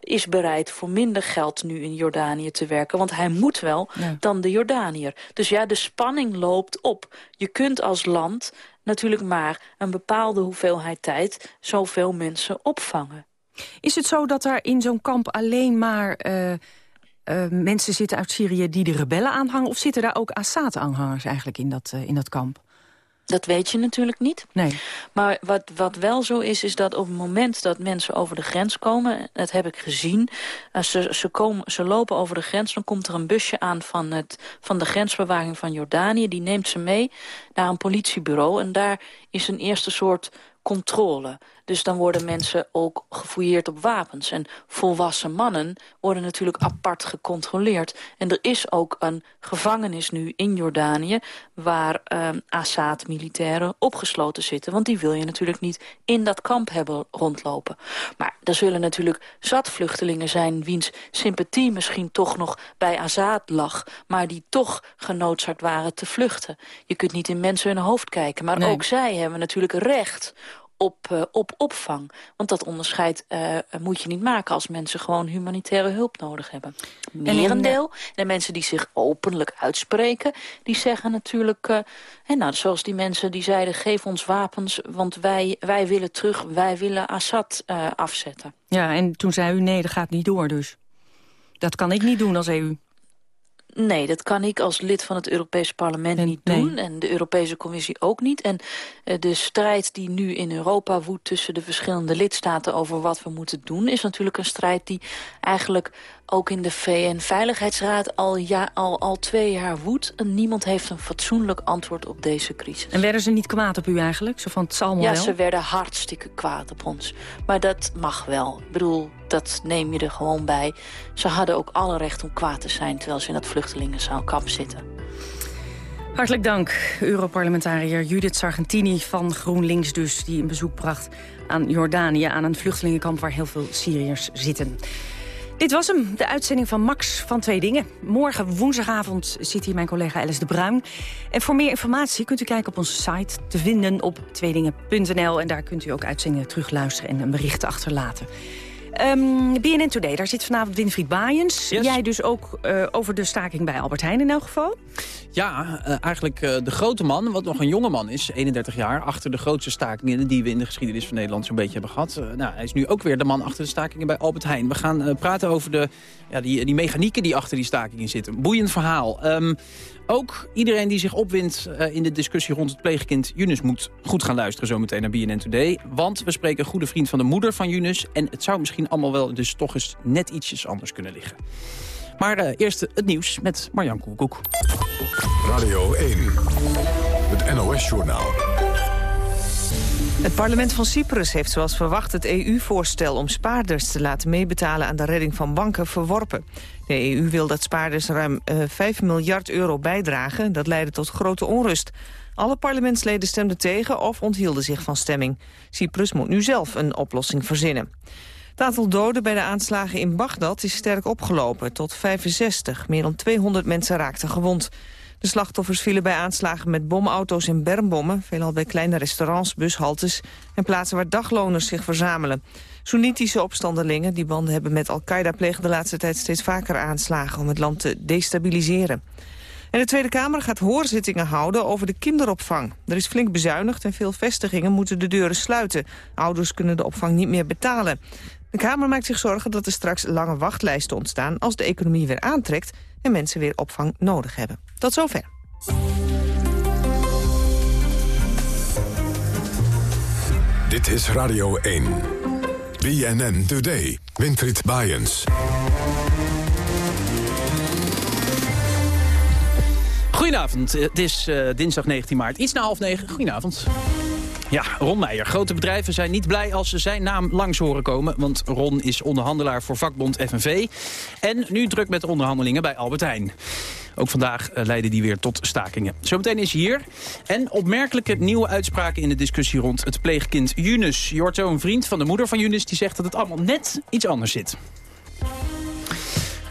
is bereid voor minder geld nu in Jordanië te werken. Want hij moet wel dan de Jordaniër. Dus ja, de spanning loopt op. Je kunt als land natuurlijk maar een bepaalde hoeveelheid tijd... zoveel mensen opvangen. Is het zo dat er in zo'n kamp alleen maar... Uh, uh, mensen zitten uit Syrië die de rebellen aanhangen... of zitten daar ook Assad-aanhangers eigenlijk in dat, uh, in dat kamp? Dat weet je natuurlijk niet. Nee. Maar wat, wat wel zo is, is dat op het moment dat mensen over de grens komen... dat heb ik gezien, als ze, ze, komen, ze lopen over de grens... dan komt er een busje aan van, het, van de grensbewaking van Jordanië. Die neemt ze mee naar een politiebureau. En daar is een eerste soort controle. Dus dan worden mensen ook gefouilleerd op wapens. En volwassen mannen worden natuurlijk apart gecontroleerd. En er is ook een gevangenis nu in Jordanië... waar uh, Assad-militairen opgesloten zitten. Want die wil je natuurlijk niet in dat kamp hebben rondlopen. Maar er zullen natuurlijk zat vluchtelingen zijn... wiens sympathie misschien toch nog bij Assad lag... maar die toch genoodzaakt waren te vluchten. Je kunt niet in mensen hun hoofd kijken. Maar ook zij hebben natuurlijk recht op, uh, op opvang. Want dat onderscheid uh, moet je niet maken als mensen gewoon humanitaire hulp nodig hebben. Merendeel, en de mensen die zich openlijk uitspreken, die zeggen natuurlijk... Uh, en nou, zoals die mensen die zeiden, geef ons wapens, want wij, wij willen terug, wij willen Assad afzetten. Ja, en toen zei u nee, dat gaat niet door dus. Dat kan ik niet doen als EU. Nee, dat kan ik als lid van het Europese parlement niet doen. En de Europese Commissie ook niet. En uh, de strijd die nu in Europa woedt tussen de verschillende lidstaten over wat we moeten doen... is natuurlijk een strijd die eigenlijk ook in de VN-veiligheidsraad al, ja, al, al twee jaar woedt. En niemand heeft een fatsoenlijk antwoord op deze crisis. En werden ze niet kwaad op u eigenlijk? Zo van, het zal ja, wel? ze werden hartstikke kwaad op ons. Maar dat mag wel. Ik bedoel, dat neem je er gewoon bij. Ze hadden ook alle recht om kwaad te zijn... terwijl ze in dat vluchtelingenkamp zitten. Hartelijk dank, Europarlementariër Judith Sargentini van GroenLinks dus... die een bezoek bracht aan Jordanië, aan een vluchtelingenkamp... waar heel veel Syriërs zitten. Dit was hem, de uitzending van Max van Twee Dingen. Morgen woensdagavond zit hier mijn collega Alice de Bruin. En voor meer informatie kunt u kijken op onze site... te vinden op tweedingen.nl. En daar kunt u ook uitzendingen terugluisteren en een bericht achterlaten. Um, BNN Today, daar zit vanavond Winfried Baaiens. Jij dus ook uh, over de staking bij Albert Heijn in elk geval? Ja, uh, eigenlijk uh, de grote man, wat nog een jonge man is, 31 jaar... achter de grootste stakingen die we in de geschiedenis van Nederland zo'n beetje hebben gehad. nou, hij is nu ook weer de man achter de stakingen bij Albert Heijn. We gaan praten over de, ja, die, die mechanieken die achter die stakingen zitten. Boeiend verhaal. Um, ook iedereen die zich opwindt uh, in de discussie rond het pleegkind Yunus moet goed gaan luisteren zometeen naar BNN Today. Want we spreken een goede vriend van de moeder van Yunus. En het zou misschien allemaal wel dus toch eens net ietsjes anders kunnen liggen. Maar uh, eerst het nieuws met Marjan Koekoek. Radio 1, het NOS-journaal. Het parlement van Cyprus heeft zoals verwacht het EU-voorstel om spaarders te laten meebetalen aan de redding van banken verworpen. De EU wil dat spaarders ruim uh, eh, 5 miljard euro bijdragen. Dat leidde tot grote onrust. Alle parlementsleden stemden tegen of onthielden zich van stemming. Cyprus moet nu zelf een oplossing verzinnen. Het aantal doden bij de aanslagen in Bagdad is sterk opgelopen, tot 65. Meer dan 200 mensen raakten gewond. De slachtoffers vielen bij aanslagen met bomauto's en bermbommen... veelal bij kleine restaurants, bushaltes en plaatsen waar dagloners zich verzamelen. Soenitische opstandelingen die banden hebben met Al-Qaeda... plegen de laatste tijd steeds vaker aanslagen om het land te destabiliseren. En de Tweede Kamer gaat hoorzittingen houden over de kinderopvang. Er is flink bezuinigd en veel vestigingen moeten de deuren sluiten. Ouders kunnen de opvang niet meer betalen. De Kamer maakt zich zorgen dat er straks lange wachtlijsten ontstaan... als de economie weer aantrekt en mensen weer opvang nodig hebben. Tot zover. Dit is Radio 1. BNN Today. Winfried Bajens. Goedenavond, het is uh, dinsdag 19 maart. Iets na half negen. Goedenavond. Ja, Ron Meijer. Grote bedrijven zijn niet blij als ze zijn naam langs horen komen. Want Ron is onderhandelaar voor vakbond FNV. En nu druk met onderhandelingen bij Albert Heijn. Ook vandaag uh, leiden die weer tot stakingen. Zometeen is hij hier. En opmerkelijke nieuwe uitspraken in de discussie rond het pleegkind Yunus. Je een vriend van de moeder van Yunus die zegt dat het allemaal net iets anders zit.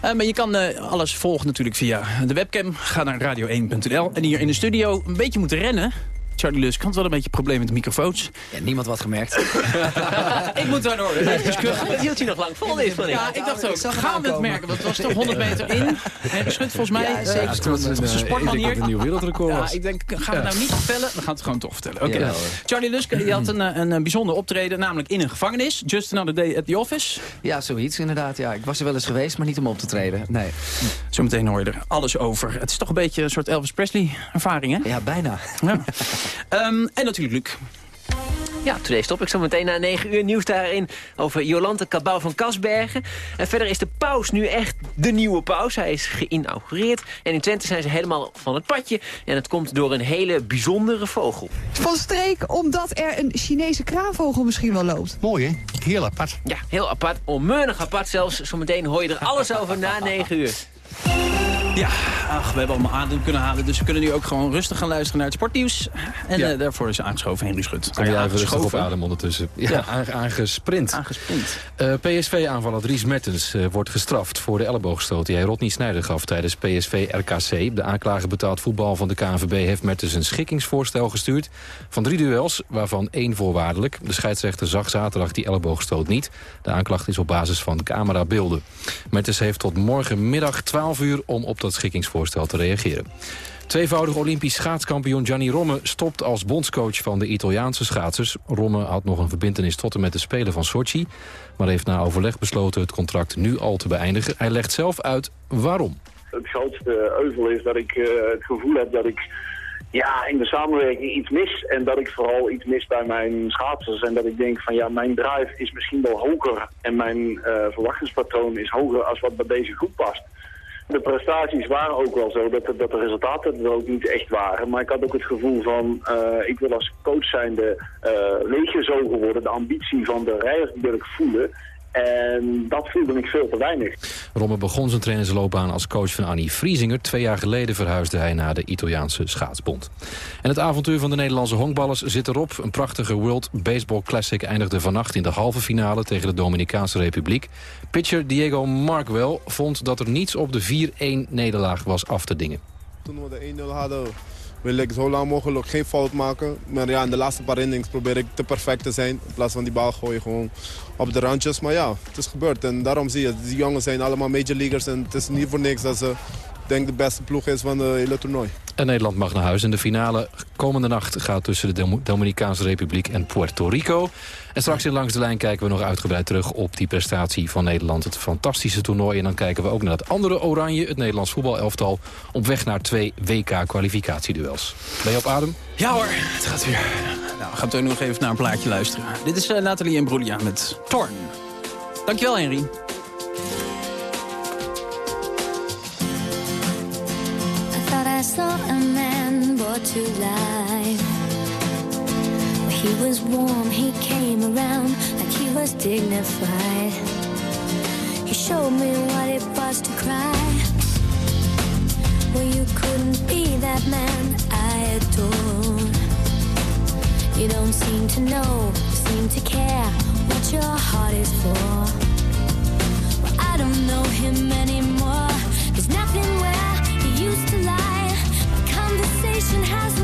Uh, maar je kan uh, alles volgen natuurlijk via de webcam. Ga naar radio1.nl. En hier in de studio een beetje moeten rennen. Charlie Lus had wel een beetje probleem met de microfoons. Ja, niemand wat gemerkt. ik moet daar door. Dat hield hij nog lang vol is van Ja, ik dacht ook, gaan we het merken? Want het was toch 100 meter in. En Schut volgens mij. Ja, zeker. een, sportman hier. een nieuw wereldrecord Ja, ik denk, gaan we nou niet vertellen? We gaan het gewoon toch vertellen. Oké. Charlie Luske, je had een, een, een bijzonder optreden, namelijk in een gevangenis. Just another day at the office. Ja, zoiets inderdaad. Ja. Ik was er wel eens geweest, maar niet om op te treden. Nee. Zometeen hoor je er alles over. Het is toch een beetje een soort Elvis Presley ervaring, hè? Ja, bijna. Ja. um, en natuurlijk Luc. Ja, Today's Topic zo meteen na 9 uur nieuws daarin over Jolante Cabau van Kasbergen. En verder is de paus nu echt de nieuwe paus. Hij is geïnaugureerd en in Twente zijn ze helemaal van het padje. En het komt door een hele bijzondere vogel. Van streek omdat er een Chinese kraanvogel misschien wel loopt. Mooi hè? Heel apart. Ja, heel apart. Onmeunig apart zelfs. Zometeen hoor je er alles over na 9 uur. Ja, ach, we hebben allemaal adem kunnen halen. Dus we kunnen nu ook gewoon rustig gaan luisteren naar het sportnieuws. En ja. uh, daarvoor is aangeschoven Henry Schut. Kom jij even rustig op adem ondertussen. Ja, ja. aangesprint. Aangesprint. Uh, PSV-aanvaller Dries Mertens uh, wordt gestraft voor de elleboogstoot... die hij Rodney Snijder gaf tijdens PSV-RKC. De aanklager betaald voetbal van de KNVB heeft Mertens een schikkingsvoorstel gestuurd... van drie duels, waarvan één voorwaardelijk. De scheidsrechter zag zaterdag die elleboogstoot niet. De aanklacht is op basis van camerabeelden. Mertens heeft tot morgenmiddag 12 uur om op dat schikkingsvoorstel te reageren. Tweevoudig Olympisch schaatskampioen Gianni Romme stopt als bondscoach van de Italiaanse schaatsers. Romme had nog een verbindenis tot en met de Spelen van Sochi, maar heeft na overleg besloten het contract nu al te beëindigen. Hij legt zelf uit waarom. Het grootste euvel is dat ik uh, het gevoel heb dat ik ja, in de samenwerking iets mis. En dat ik vooral iets mis bij mijn schaatsers. En dat ik denk van ja, mijn drive is misschien wel hoger. En mijn uh, verwachtingspatroon is hoger als wat bij deze groep past. De prestaties waren ook wel zo dat dat de resultaten er ook niet echt waren. Maar ik had ook het gevoel van, uh, ik wil als coach zijnde uh, leeggezogen worden. De ambitie van de rijder wil ik voelen. En dat voelde ik veel te weinig. Romme begon zijn trainersloopbaan als coach van Annie Vriesinger. Twee jaar geleden verhuisde hij naar de Italiaanse schaatsbond. En het avontuur van de Nederlandse honkballers zit erop. Een prachtige World Baseball Classic eindigde vannacht in de halve finale tegen de Dominicaanse Republiek. Pitcher Diego Markwell vond dat er niets op de 4-1 nederlaag was af te dingen. Toen we de 1-0 hadden, wil ik zo lang mogelijk geen fout maken. Maar ja, in de laatste paar innings probeer ik te perfect te zijn. In plaats van die bal gooien gewoon op de randjes. Maar ja, het is gebeurd. En daarom zie je, die jongens zijn allemaal major leaguers. En het is niet voor niks dat ze, denk de beste ploeg is van het hele toernooi. En Nederland mag naar huis. En de finale komende nacht gaat tussen de Dominicaanse Republiek en Puerto Rico. En straks in Langs de Lijn kijken we nog uitgebreid terug op die prestatie van Nederland. Het fantastische toernooi. En dan kijken we ook naar het andere oranje, het Nederlands voetbalelftal. Op weg naar twee WK-kwalificatieduels. Ben je op adem? Ja hoor, het gaat weer. Nou, we gaan toch nog even naar een plaatje luisteren. Dit is uh, Nathalie en Broelia met Torn. Dankjewel Henry. to life. He was warm, he came around like he was dignified. He showed me what it was to cry. Well, you couldn't be that man I You don't seem to know, seem to care what your heart is for. Well, I don't know him anymore. There's nothing where he used to lie conversation has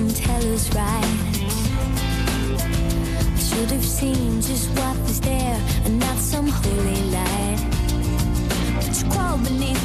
fortune teller's right. I should have seen just what was there and not some holy light. But you crawl beneath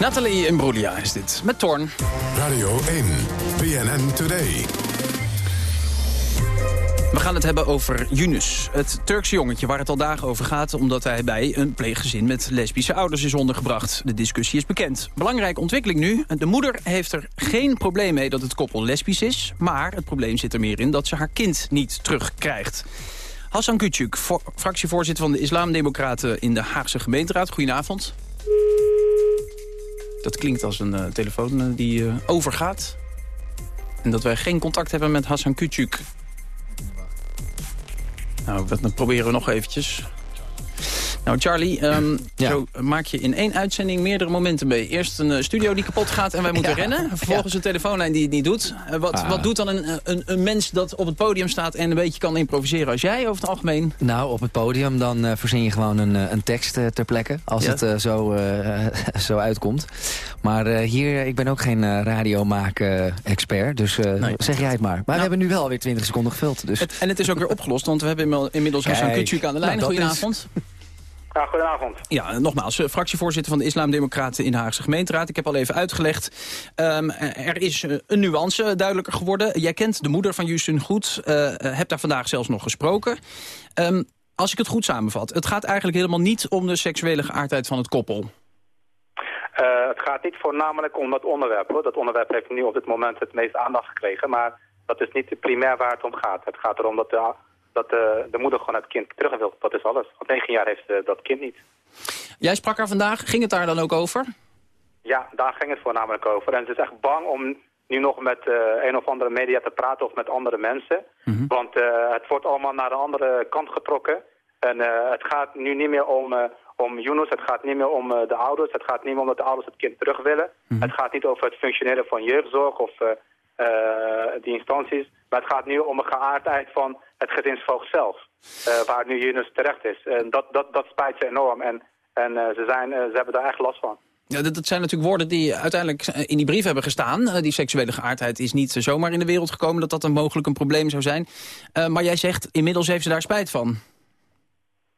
Nathalie en Broelia is dit, met Torn. Radio 1, BNN Today. We gaan het hebben over Yunus, het Turkse jongetje waar het al dagen over gaat... omdat hij bij een pleeggezin met lesbische ouders is ondergebracht. De discussie is bekend. Belangrijke ontwikkeling nu. De moeder heeft er geen probleem mee dat het koppel lesbisch is... maar het probleem zit er meer in dat ze haar kind niet terugkrijgt. Hassan Küçük, fractievoorzitter van de Islamdemocraten in de Haagse gemeenteraad. Goedenavond. Dat klinkt als een uh, telefoon uh, die uh, overgaat. En dat wij geen contact hebben met Hassan Küçük. Nou, dat proberen we nog eventjes. Nou, Charlie, um, zo maak je in één uitzending meerdere momenten mee. Eerst een uh, studio die kapot gaat en wij moeten rennen. Vervolgens een telefoonlijn die het niet doet. Uh, wat, ah. wat doet dan een, een, een, mens dat op het podium staat en een beetje kan improviseren als jij over het algemeen? Nou, op het podium dan uh, verzin je gewoon een, een tekst ter plekke. Als ja. het zo, zo uitkomt. Maar hier, ik ben ook geen radiomaak-expert. Dus nee. zeg jij het maar. Maar nou, we hebben nu wel weer 20 seconden gevuld. Dus. Het, en het is ook weer opgelost, want we hebben inmiddels Hassan Kutschuk aan de lijn. Nou, Goedenavond. Is... Ja, goedenavond. Ja, nogmaals, eh, fractievoorzitter van de Islamdemocraten in de Haagse gemeenteraad. Ik heb al even uitgelegd. Um, er is eh, een nuance duidelijker geworden. Jij kent de moeder van Justin goed. Uh, hebt daar vandaag zelfs nog gesproken. Um, als ik het goed samenvat, het gaat eigenlijk helemaal niet om de seksuele geaardheid van het koppel. Uh, het gaat niet voornamelijk om dat onderwerp. Hoor. Dat onderwerp heeft nu op dit moment het meeste aandacht gekregen. Maar dat is niet primair waar het om gaat. Het gaat erom dat de dat de, de moeder gewoon het kind terug wil. Dat is alles. Op negen jaar heeft ze dat kind niet. Jij sprak haar vandaag. Ging het daar dan ook over? Ja, daar ging het voornamelijk over. En ze is echt bang om nu nog met uh, een of andere media te praten of met andere mensen. Mm -hmm. Want uh, het wordt allemaal naar de andere kant getrokken. En uh, het gaat nu niet meer om, om Yunus, het gaat niet meer om de ouders. Het gaat niet meer om dat de ouders het kind terug willen. Mm -hmm. Het gaat niet over het functioneren van jeugdzorg of die instanties. Maar het gaat nu om de geaardheid van het gezinsvoogd zelf. Uh, waar nu Yunus terecht is. En dat, dat, dat spijt ze enorm. En, en uh, ze, zijn, uh, ze hebben daar echt last van. Ja, dat, dat, zijn natuurlijk woorden die uiteindelijk in die brief hebben gestaan. die seksuele geaardheid is niet zomaar in de wereld gekomen... dat dat een mogelijk een probleem zou zijn. maar jij zegt, inmiddels heeft ze daar spijt van.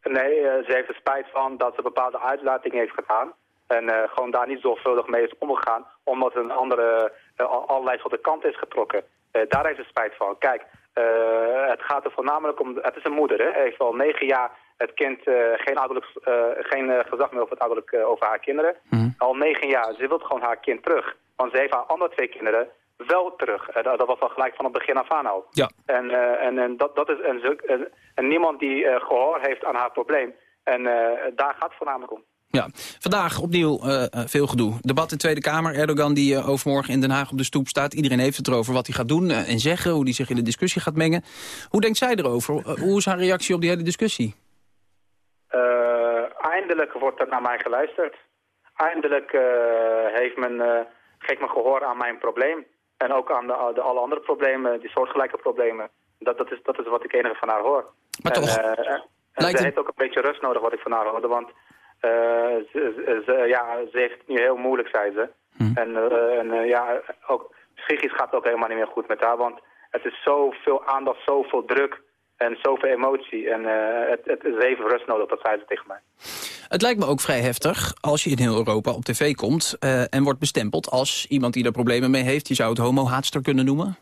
Nee, ze heeft er spijt van dat ze bepaalde uitlatingen heeft gedaan. En gewoon daar niet zorgvuldig mee is omgegaan. Omdat een andere allerlei van de kant is getrokken. Daar heeft ze spijt van. Kijk, uh, het gaat er voornamelijk om, het is een moeder, hè, heeft al negen jaar het kind uh, geen, ouderlijk, uh, geen gezag meer over, het ouderlijk, over haar kinderen. Mm. Al negen jaar, ze wil gewoon haar kind terug. Want ze heeft haar andere twee kinderen wel terug. Dat, dat, was al gelijk van het begin af aan al. Ja. En, en, en, dat, dat is, en, en, en niemand die gehoor heeft aan haar probleem. En daar gaat het voornamelijk om. Ja, vandaag opnieuw uh, veel gedoe. Debat in de Tweede Kamer. Erdogan die uh, overmorgen in Den Haag op de stoep staat. Iedereen heeft het erover wat hij gaat doen uh, en zeggen. Hoe hij zich in de discussie gaat mengen. Hoe denkt zij erover? hoe is haar reactie op die hele discussie? eindelijk wordt er naar mij geluisterd. Eindelijk heeft men, geeft men gehoor aan mijn probleem. En ook aan de, de, alle andere problemen, die soortgelijke problemen. Dat, dat, is, dat is wat ik enige van haar hoor. Maar toch... En ze heeft ook een beetje rust nodig wat ik van haar hoorde. Want ze, ze, ja, ze heeft het nu heel moeilijk, zei ze. Hm. En, uh, en uh, ja, ook psychisch gaat het ook helemaal niet meer goed met haar. Want het is zoveel aandacht, zoveel druk en zoveel emotie. En het, het is even rust nodig, dat zei ze tegen mij. Het lijkt me ook vrij heftig als je in heel Europa op tv komt... en wordt bestempeld als iemand die er problemen mee heeft. Je zou het homo-haatster kunnen noemen.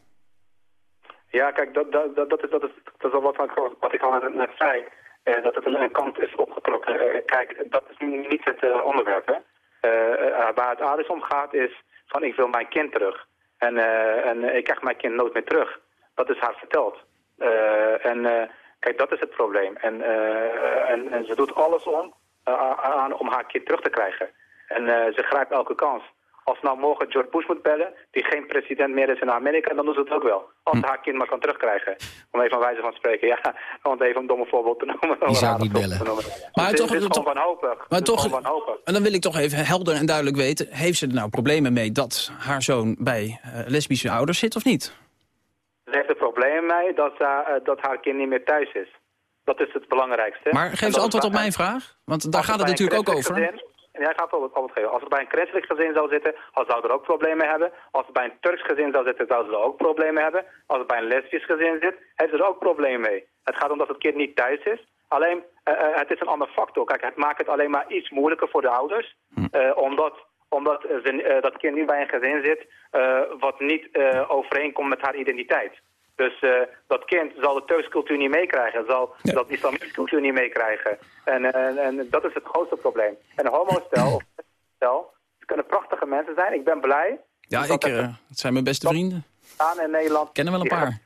Ja, kijk, dat, dat, dat, dat, is, dat, is, dat is al wat, wat ik al net zei. Uh, dat het een kant is opgetrokken. Uh, kijk, dat is niet het uh, onderwerp. Hè? waar het aardig om gaat is van ik wil mijn kind terug. En, en ik krijg mijn kind nooit meer terug. Dat is haar verteld. en kijk, dat is het probleem. En, en, en, ze doet alles om, aan, om haar kind terug te krijgen. En ze grijpt elke kans. Als nou morgen George Bush moet bellen, die geen president meer is in Amerika, dan doet ze het ook wel. Als ze hm. haar kind maar kan terugkrijgen. Om even aan wijze van spreken, ja. Want even een domme voorbeeld te noemen. Die zou ik niet bellen. Maar toch, is toch, wanhopig. Maar toch, en dan wil ik toch even helder en duidelijk weten. Heeft ze er nou problemen mee dat haar zoon bij uh, lesbische ouders zit of niet? Ze heeft er problemen mee dat, uh, dat haar kind niet meer thuis is. Dat is het belangrijkste. Maar geef ze antwoord op mijn vraag. Want daar gaat het natuurlijk ook over. Jij gaat het geven. Als het bij een christelijk gezin zou zitten, zou er ook problemen hebben. Als het bij een Turks gezin zou zitten, zouden ze er ook problemen hebben. Als het bij een lesbisch gezin zit, hebben ze er ook problemen mee. Het gaat om dat het kind niet thuis is. Alleen, uh, uh, het is een ander factor. Kijk, het maakt het alleen maar iets moeilijker voor de ouders. Uh, omdat omdat ze, dat kind niet bij een gezin zit wat niet overeenkomt met haar identiteit. Dus uh, dat kind zal de Turkse cultuur niet meekrijgen, zal ja. de islamitische cultuur niet meekrijgen. En, en, en, dat is het grootste probleem. En een homostel, of stel, het kunnen prachtige mensen zijn. Ik ben blij. Ja, ik, uh, het zijn mijn beste vrienden. Aan in Nederland. Kennen wel een paar.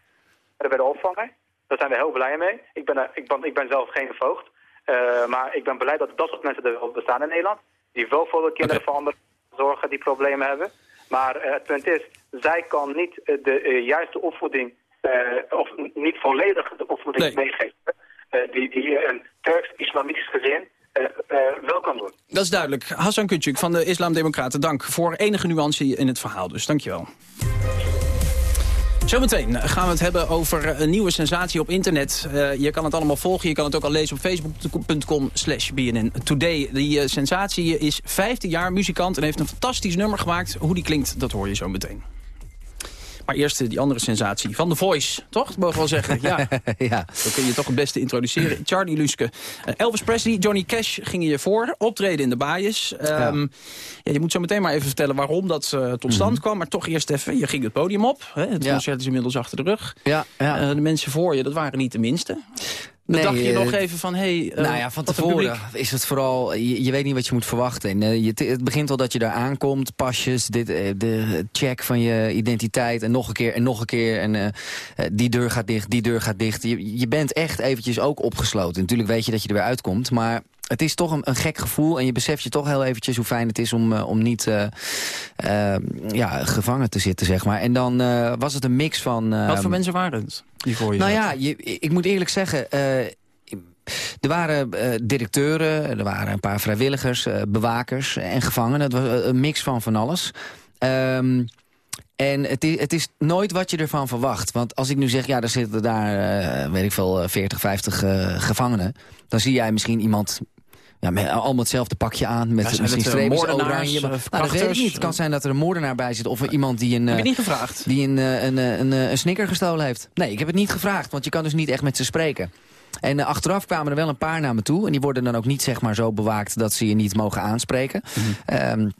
Bij de opvangen. Daar zijn we heel blij mee. Ik ben, ik ben, ik ben zelf geen voogd. Uh, maar ik ben blij dat dat soort mensen er wel bestaan in Nederland. Die wel voor de kinderen okay. van anderen zorgen die problemen hebben. Maar het punt is, zij kan niet de juiste opvoeding, of niet volledig de opvoeding nee. meegeven. die, die een Turks-islamitisch gezin wel kan doen. Dat is duidelijk. Hassan Kutjuk van de Islamdemocraten, dank voor enige nuance in het verhaal. Dus dankjewel. Zometeen gaan we het hebben over een nieuwe sensatie op internet. Uh, je kan het allemaal volgen. Je kan het ook al lezen op facebook.com slash BNN Today. Die uh, sensatie is 15 jaar muzikant en heeft een fantastisch nummer gemaakt. Hoe die klinkt, dat hoor je zo meteen. Maar eerst die andere sensatie van The Voice, toch? Dat mogen we wel zeggen. Ja. ja. Zo kun je toch het beste introduceren. Charlie Luske. Uh, Elvis Presley, Johnny Cash gingen je voor. Optreden in de bias. Um, ja. ja. je moet zo meteen maar even vertellen waarom dat uh, tot stand mm -hmm. kwam. Maar toch eerst even, je ging het podium op. Hè? Het concert is inmiddels achter de rug. Ja, ja. Uh, de mensen voor je, dat waren niet de minste. Nee, dacht je nog even van, hé... Hey, uh, nou ja, van tevoren is het vooral... Je, je, weet niet wat je moet verwachten. En, uh, je, het begint al dat je daar aankomt, pasjes, dit, uh, de check van je identiteit... en nog een keer en nog een keer. En die deur gaat dicht, die deur gaat dicht. Je, je bent echt eventjes ook opgesloten. Natuurlijk weet je dat je er weer uitkomt, maar het is toch een, een, gek gevoel. En je beseft je toch heel eventjes hoe fijn het is om, uh, om niet uh, uh, ja, gevangen te zitten, zeg maar. En dan was het een mix van... Wat voor mensen waren het? Die voor je nou ja, je, ik moet eerlijk zeggen... Er waren uh, directeuren, er waren een paar vrijwilligers, uh, bewakers en gevangenen. Het was een mix van van alles. Um, en het is, het is nooit wat je ervan verwacht. Want als ik nu zeg, ja, er zitten daar, uh, weet ik veel, 40, 50 gevangenen... dan zie jij misschien iemand ja, met allemaal hetzelfde pakje aan. Met ja, misschien streepjes oranje. nou, dat weet ik niet. Het kan zijn dat er een moordenaar bij zit. Of er iemand die een, heb je niet gevraagd? Die een, een, een, een, een snicker gestolen heeft. Nee, ik heb het niet gevraagd. Want je kan dus niet echt met ze spreken. En uh, achteraf kwamen er wel een paar naar me toe. En die worden dan ook niet zeg maar, zo bewaakt dat ze je niet mogen aanspreken. Mm -hmm. um,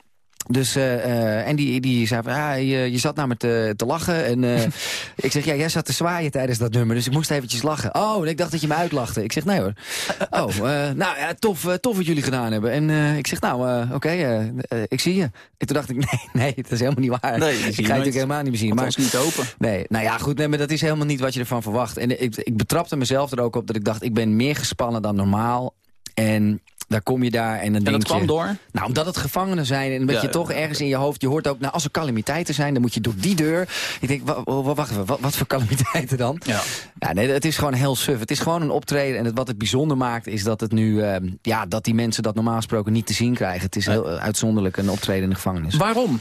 dus, uh, uh, en die, die zei van, ah, je, je zat naar me te, te lachen. En uh, ik zeg, ja, jij zat te zwaaien tijdens dat nummer. Dus ik moest eventjes lachen. Oh, en ik dacht dat je me uitlachte. Ik zeg, nee hoor. Oh, nou ja, tof, tof wat jullie gedaan hebben. En ik zeg, nou, oké, okay, ik zie je. En toen dacht ik, nee, nee, dat is helemaal niet waar. Nee, ik ga je natuurlijk helemaal niet meer zien. Maar het was niet open. Nee, nou ja, goed, nee, maar dat is helemaal niet wat je ervan verwacht. En ik, ik betrapte mezelf er ook op dat ik dacht, ik ben meer gespannen dan normaal. En daar kom je daar en dan en denk dat kwam je, door? Nou, omdat het gevangenen zijn en dat Ja, je toch ergens in je hoofd... je hoort ook, nou, als er calamiteiten zijn, dan moet je door die deur. Ik denk, wa- wa- wacht even, wat, wat voor calamiteiten dan? Ja. Ja, nee, het is gewoon heel suf. Het is gewoon een optreden en het, wat het bijzonder maakt... is dat, het nu, eh, ja, dat die mensen dat normaal gesproken niet te zien krijgen. Het is heel uitzonderlijk een optreden in de gevangenis. Waarom?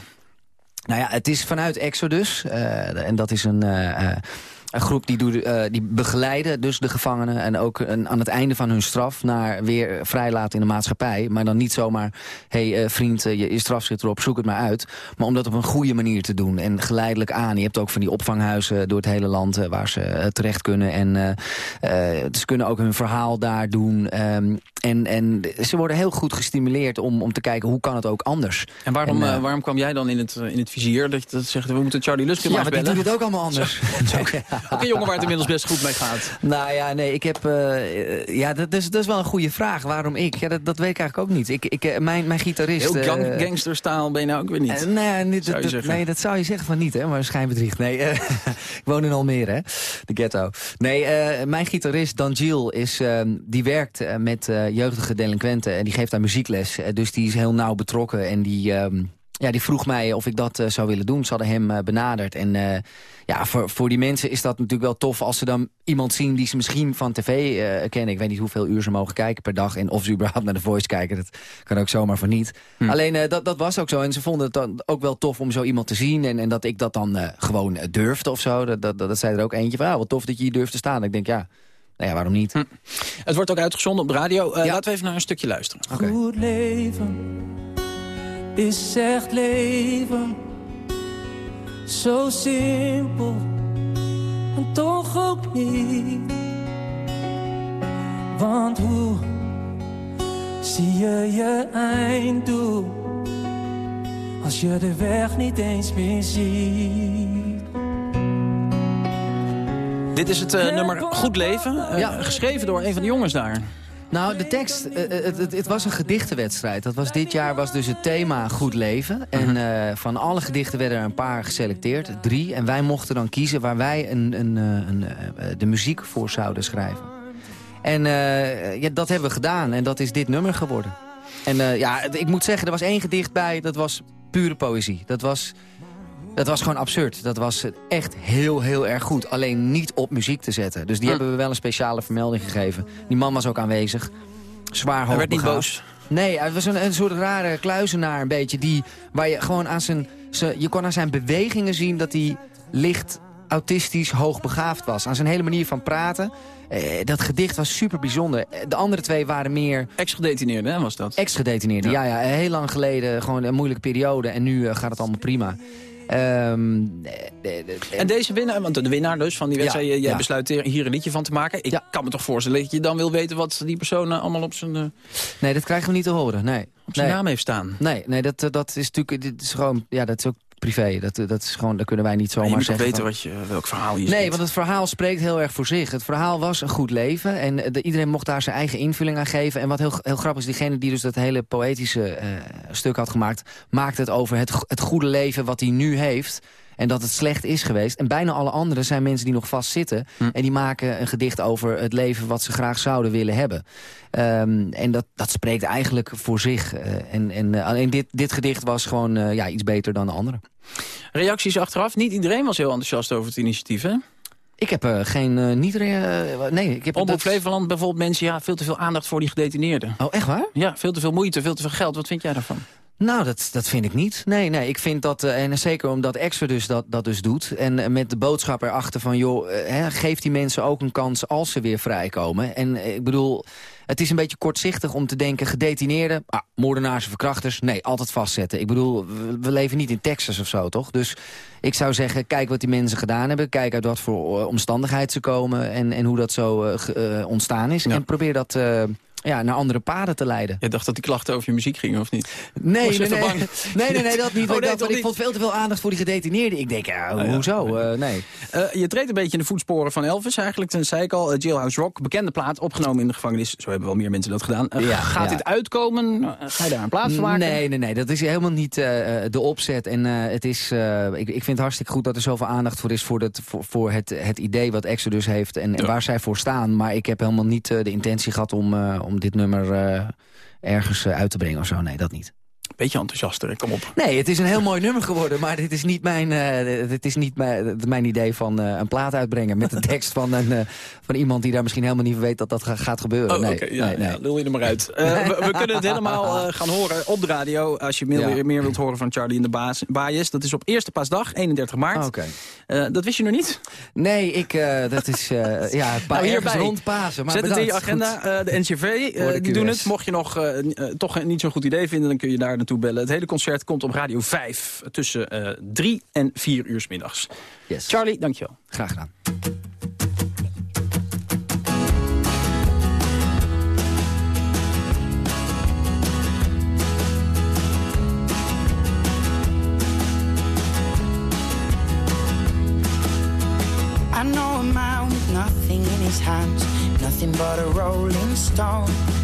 Nou ja, het is vanuit Exodus. eh, en dat is een... eh, eh, een groep die, doet, eh, die begeleiden dus de gevangenen... en ook een, aan het einde van hun straf naar weer vrijlaten in de maatschappij. Maar dan niet zomaar, hé hey, uh, vriend, uh, je, je straf zit erop, zoek het maar uit. Maar om dat op een goede manier te doen en geleidelijk aan. Je hebt ook van die opvanghuizen door het hele land waar ze terecht kunnen. En ze kunnen ook hun verhaal daar doen. Um, en, en ze worden heel goed gestimuleerd om, om te kijken hoe kan het ook anders. En waarom, en, waarom kwam jij dan in het, in het vizier? Dat je dat zegt, we moeten Charlie Luske ja, maar bellen. die doet het ook allemaal anders. Ook een jongen waar het inmiddels best goed mee gaat. Nou ja, nee, ik heb... Uh, ja, dat is, dat is wel een goede vraag. Waarom ik? Ja, dat, dat weet ik eigenlijk ook niet. Ik, ik, mijn, mijn gitarist... Heel gang, uh, gangsterstaal ben je nou ook weer niet. Nee, niet, dat, dat, nee, dat zou je zeggen van niet, hè. Maar schijnbedriegt. Nee, ik woon in Almere, hè. De ghetto. Nee, mijn gitarist Dan Giel is, die werkt met jeugdige delinquenten. En die geeft daar muziekles. dus die is heel nauw betrokken. En die... Um, ja, die vroeg mij of ik dat uh, zou willen doen. Ze hadden hem uh, benaderd. En uh, ja, voor, voor die mensen is dat natuurlijk wel tof... als ze dan iemand zien die ze misschien van tv kennen. Ik weet niet hoeveel uur ze mogen kijken per dag... en of ze überhaupt naar de Voice kijken. Dat kan ook zomaar voor niet. Hm. Alleen, dat, dat was ook zo. En ze vonden het dan ook wel tof om zo iemand te zien... en, en dat ik dat dan gewoon durfde of zo. Dat, dat, dat zei er ook eentje van... Ah, wat tof dat je hier durft te staan. En ik denk, ja... Nou ja, waarom niet? Hm. Het wordt ook uitgezonden op de radio. Ja. Laten we even naar een stukje luisteren. Okay. Goed leven is echt leven. Zo simpel en toch ook niet. Want hoe zie je je einddoel als je de weg niet eens meer ziet? Dit is het uh, nummer Goed Leven, uh, ja. geschreven door een van de jongens daar. Nou, de tekst, uh, het, het, het, was een gedichtenwedstrijd. Dat was, dit jaar was dus het thema Goed Leven. En uh, van alle gedichten werden er een paar geselecteerd, drie. En wij mochten dan kiezen waar wij een, een, een, de muziek voor zouden schrijven. En ja, dat hebben we gedaan en dat is dit nummer geworden. En ja, ik moet zeggen, er was één gedicht bij, dat was pure poëzie. Dat was dat was gewoon absurd. Dat was echt heel, heel erg goed. Alleen niet op muziek te zetten. Dus die hm. hebben we wel een speciale vermelding gegeven. Die man was ook aanwezig. Zwaar hoog. Hij werd niet boos? Nee, hij was een, een soort rare kluizenaar een beetje. Die, waar je gewoon aan zijn, zijn... Je kon aan zijn bewegingen zien dat hij licht autistisch hoogbegaafd was. Aan zijn hele manier van praten. Eh, dat gedicht was super bijzonder. De andere twee waren meer... Ex-gedetineerden, hè, was dat? Ex-gedetineerden, ja. ja. Heel lang geleden, gewoon een moeilijke periode. En nu uh, gaat het allemaal prima. Um, en deze winnaar, want de winnaar dus van die wedstrijd, jij ja. besluit hier een liedje van te maken. Ik kan me toch voorstellen dat je dan wil weten wat die persoon allemaal op zijn... Uh... Nee, dat krijgen we niet te horen, nee. Op zijn naam heeft staan. Nee, nee dat, dat is natuurlijk, dit is gewoon, ja, dat is ook privé. Dat, dat, is gewoon, dat kunnen wij niet zomaar je zeggen. Je weten wat je, welk verhaal je Nee, want het verhaal spreekt heel erg voor zich. Het verhaal was een goed leven. En de, iedereen mocht daar zijn eigen invulling aan geven. En wat heel, heel grappig is, diegene die dus dat hele poëtische uh, stuk had gemaakt... maakt het over het, het goede leven wat hij nu heeft... En dat het slecht is geweest. En bijna alle anderen zijn mensen die nog vastzitten. Hm. En die maken een gedicht over het leven wat ze graag zouden willen hebben. Um, en dat, dat spreekt eigenlijk voor zich. Uh, en en uh, alleen dit, dit gedicht was gewoon uh, ja, iets beter dan de andere. Reacties achteraf. Niet iedereen was heel enthousiast over het initiatief, hè? Ik heb uh, geen, uh, niet... Uh, nee, ik heb Omroep dat... Flevoland bijvoorbeeld mensen... ja, veel te veel aandacht voor die gedetineerden. Oh, echt waar? Ja, veel te veel moeite, veel te veel geld. Wat vind jij daarvan? Nou, dat, dat vind ik niet. Nee, nee, ik vind dat, uh, en zeker omdat Exodus dat, dat dus doet... en uh, met de boodschap erachter van, joh, uh, geef die mensen ook een kans als ze weer vrijkomen. En ik bedoel, het is een beetje kortzichtig om te denken... gedetineerden, ah, moordenaars en verkrachters, nee, altijd vastzetten. Ik bedoel, we, we, leven niet in Texas of zo, toch? Dus ik zou zeggen, kijk wat die mensen gedaan hebben... kijk uit wat voor omstandigheid ze komen... en, en hoe dat zo ontstaan is. Ja. En probeer dat ja, naar andere paden te leiden. Je dacht dat die klachten over je muziek gingen, of niet? Nee, nee, nee, nee, nee, nee, dat niet. Oh, nee, ik, dacht, ik vond veel te veel aandacht voor die gedetineerden. Ik denk, ja, oh, hoezo? Uh, nee. Uh, je treedt een beetje in de voetsporen van Elvis eigenlijk. Toen zei ik al, uh, Jailhouse Rock, bekende plaat, opgenomen in de gevangenis. Zo hebben wel meer mensen dat gedaan. Ja, gaat dit uitkomen? Ga je daar een plaats van maken? Nee, nee, nee. Dat is helemaal niet de opzet. En het is, ik, ik vind het hartstikke goed dat er zoveel aandacht voor is... voor, dat, voor, voor het, het idee wat Exodus heeft en, en waar zij voor staan. Maar ik heb helemaal niet de intentie gehad om, om dit nummer ergens uit te brengen of zo. Nee, dat niet. Beetje enthousiaster, kom op. Nee, het is een heel mooi nummer geworden, maar dit is niet mijn, uh, dit is niet mijn, mijn idee van uh, een plaat uitbrengen met de tekst van, een, uh, van iemand die daar misschien helemaal niet weet dat dat gaat gebeuren. Oh, nee, okay, ja, nee, nee. Ja, lul je er maar uit. we, we, kunnen het helemaal gaan horen op de radio. Als je meer, ja. meer wilt horen van Charlie in de baas, Baas. Dat is op eerste paasdag, 31 maart. Okay. dat wist je nog niet? Nee, ik, dat is ja, nou, hierbij. rond Pasen. Maar Zet het in je agenda. de NCV, die doen het. Mocht je nog toch niet zo'n goed idee vinden, dan kun je daar naartoe bellen. Het hele concert komt op Radio 5 tussen uh, 3 en 4 uur s middags. Yes. Charlie, dankjewel. Graag gedaan. I know a man with nothing in his hands, nothing but a rolling stone.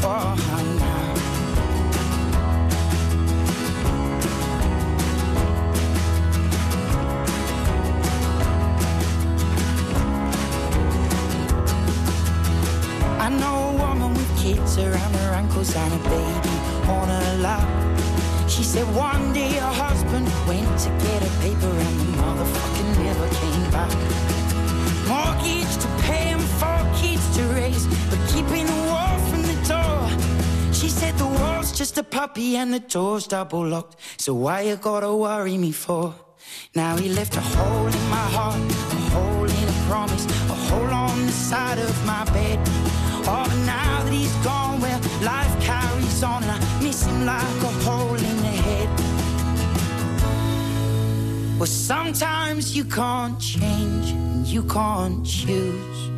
for. I know a woman with kids around her ankles and a baby on her lap. She said one day her husband went to get a paper and the motherfucker never came back. Mortgage to pay and four kids to raise, but keeping the door. Said just a puppy and the door's double locked. So why you gotta worry me for? Now he left a hole in my heart, a hole in a promise, a hole on the side of my bed. Oh, but now that he's gone, well, life carries on, and I miss him like a hole in the head. Well, sometimes you can't change, and you can't choose.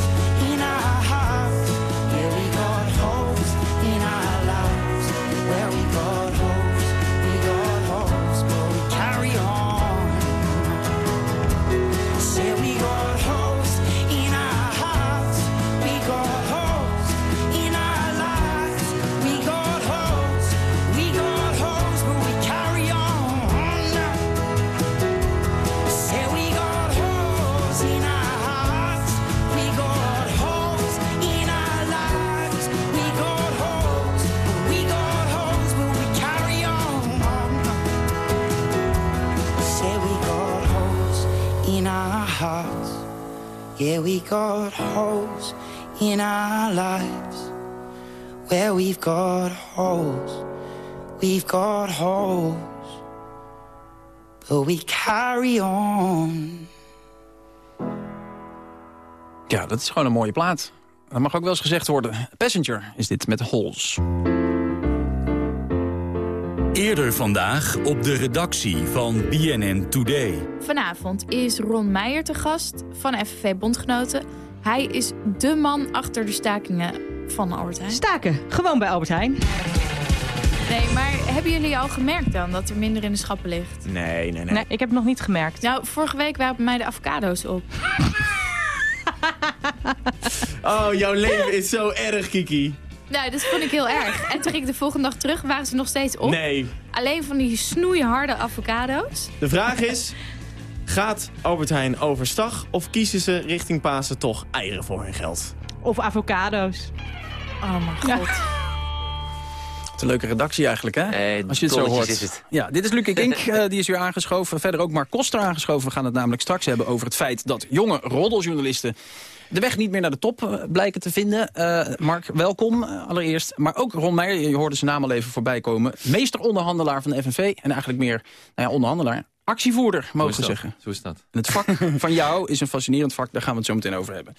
hearts. Yeah, we got holes in our lives. Where we've got holes, we've got holes, but we carry on. Ja, dat is gewoon een mooie plaat. Dat mag ook wel eens gezegd worden. Passenger is dit met Holes. Eerder vandaag op de redactie van BNN Today. Vanavond is Ron Meijer te gast van FNV Bondgenoten. Hij is de man achter de stakingen van Albert Heijn. Staken, gewoon bij Albert Heijn. Nee, maar hebben jullie al gemerkt dan dat er minder in de schappen ligt? Nee, nee, nee. Nee, ik heb het nog niet gemerkt. Nou, vorige week waren bij mij de avocado's op. Oh, jouw leven is zo erg, Kiki. Nou, dat vond ik heel erg. En toen ging ik de volgende dag terug, waren ze nog steeds op. Nee. Alleen van die snoeiharde avocado's. De vraag is, gaat Albert Heijn overstag of kiezen ze richting Pasen toch eieren voor hun geld? Of avocado's. Oh mijn god. Wat een leuke redactie eigenlijk, hè? Als je het zo hoort. is het. Ja, dit is Luc Kink, eh, die is weer aangeschoven. Verder ook Mark Koster aangeschoven. We gaan het namelijk straks hebben over het feit dat jonge roddeljournalisten de weg niet meer naar de top eh, blijken te vinden. Eh, Mark, welkom eh, allereerst. Maar ook Ron Meijer, je hoorde zijn naam al even voorbij komen. Meesteronderhandelaar van de FNV en eigenlijk meer nou ja, onderhandelaar. Actievoerder, mogen we zeggen. Zo is dat. En het vak van jou is een fascinerend vak, daar gaan we het zo meteen over hebben.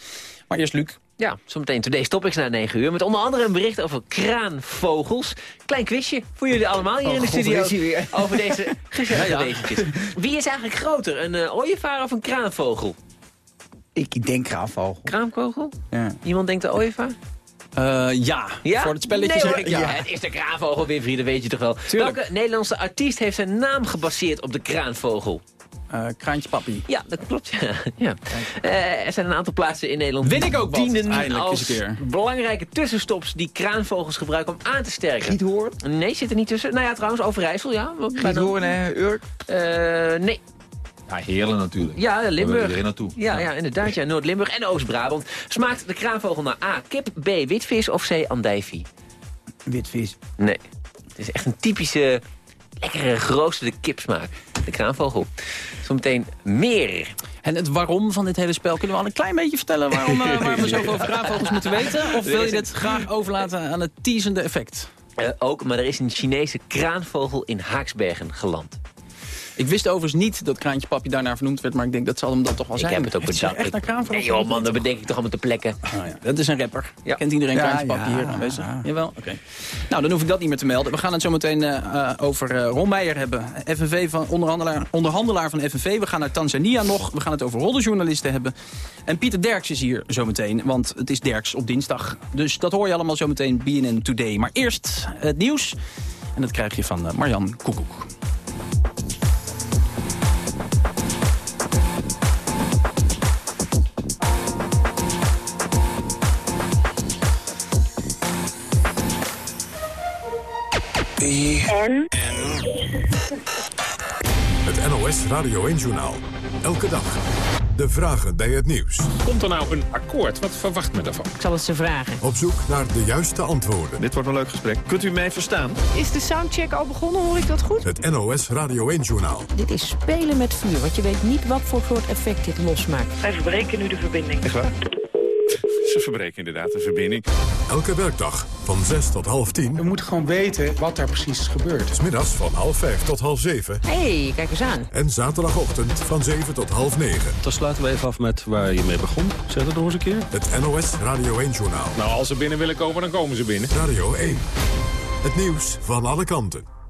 Maar eerst Luc. Ja, zometeen Today's Topics na 9 uur. Met onder andere een bericht over kraanvogels. Klein quizje voor jullie allemaal hier Oh, in de god, studio. is hij weer. Over deze gezellige Ja, ja. wezentjes. Wie is eigenlijk groter, een uh, ooievaar of een kraanvogel? Ik denk kraanvogel. Kraanvogel? Ja. Iemand denkt de ooievaar? Eh, ja. Ja? voor het spelletje Nee, zeg ik ja. Het is de kraanvogel, Winfried, dat weet je toch wel. Tuurlijk. Welke Nederlandse artiest heeft zijn naam gebaseerd op de kraanvogel? Eh, kraantje papi. Ja, dat klopt. Ja. ja. Eh, er zijn een aantal plaatsen in Nederland Win die ik ook wat, dienen eindelijk als keer. belangrijke tussenstops die kraanvogels gebruiken om aan te sterken. Giethoorn? Nee, zit er niet tussen. Nou ja, trouwens, Overijssel, ja. Giethoorn, hè, Urk? Eh, nee. Ja, Heerlen natuurlijk. Ja, Limburg. iedereen naartoe. Ja, ja, inderdaad. Ja, Noord-Limburg en Oost-Brabant. Smaakt de kraanvogel naar A, kip, B, witvis of C, andijvie? Witvis. Nee. Het is echt een typische, lekkere, geroosterde kipsmaak. De kraanvogel. Zometeen meer. En het waarom van dit hele spel, kunnen we al een klein beetje vertellen waarom, eh, waarom we zoveel over kraanvogels moeten weten? Of wil je dit graag overlaten aan het teasende effect? Eh, ook, maar er is een Chinese kraanvogel in Haaksbergen geland. Ik wist overigens niet dat Kraantje Papi daarnaar vernoemd werd, maar ik denk dat zal hem dat toch wel Ik zijn. heb het ook bedacht. Echt naar kraanvogels? Nee joh man, dat bedenk ik toch allemaal te plekken. Ah, ja. Dat is een rapper. Ja. Kent iedereen Ja, Kraantje Papi ja. hier aanwezig? Jawel? Oké. Nou, dan hoef ik dat niet meer te melden. We gaan het zo meteen eh, eh, over eh, Ron Meijer hebben. FNV van onderhandelaar, onderhandelaar van FNV. We gaan naar Tanzania nog. We gaan het over roddeljournalisten hebben. En Pieter Derks is hier zometeen, want het is Derks op dinsdag. Dus dat hoor je allemaal zometeen BNN Today. Maar eerst het nieuws. En dat krijg je van Marjan Koekoek. En? Het NOS Radio 1-journaal. Elke dag. De vragen bij het nieuws. Komt er nou een akkoord? Wat verwacht men daarvan? Ik zal het ze vragen. Op zoek naar de juiste antwoorden. Dit wordt een leuk gesprek. Kunt u mij verstaan? Is de soundcheck al begonnen, hoor ik dat goed? Het NOS Radio 1-journaal. Dit is spelen met vuur, want je weet niet wat voor soort effect dit losmaakt. Wij verbreken nu de verbinding. Echt waar? Ze verbreken inderdaad de verbinding. Elke werkdag van 6 tot half 10. We moeten gewoon weten wat daar precies gebeurt. Smiddags van half 5 tot half 7. Hé, hey, kijk eens aan. En zaterdagochtend van 7 tot half 9. Dan sluiten we even af met waar je mee begon. Zeg het nog eens een keer. Het NOS Radio 1-journaal. Nou, als ze binnen willen komen, dan komen ze binnen. Radio 1. Het nieuws van alle kanten.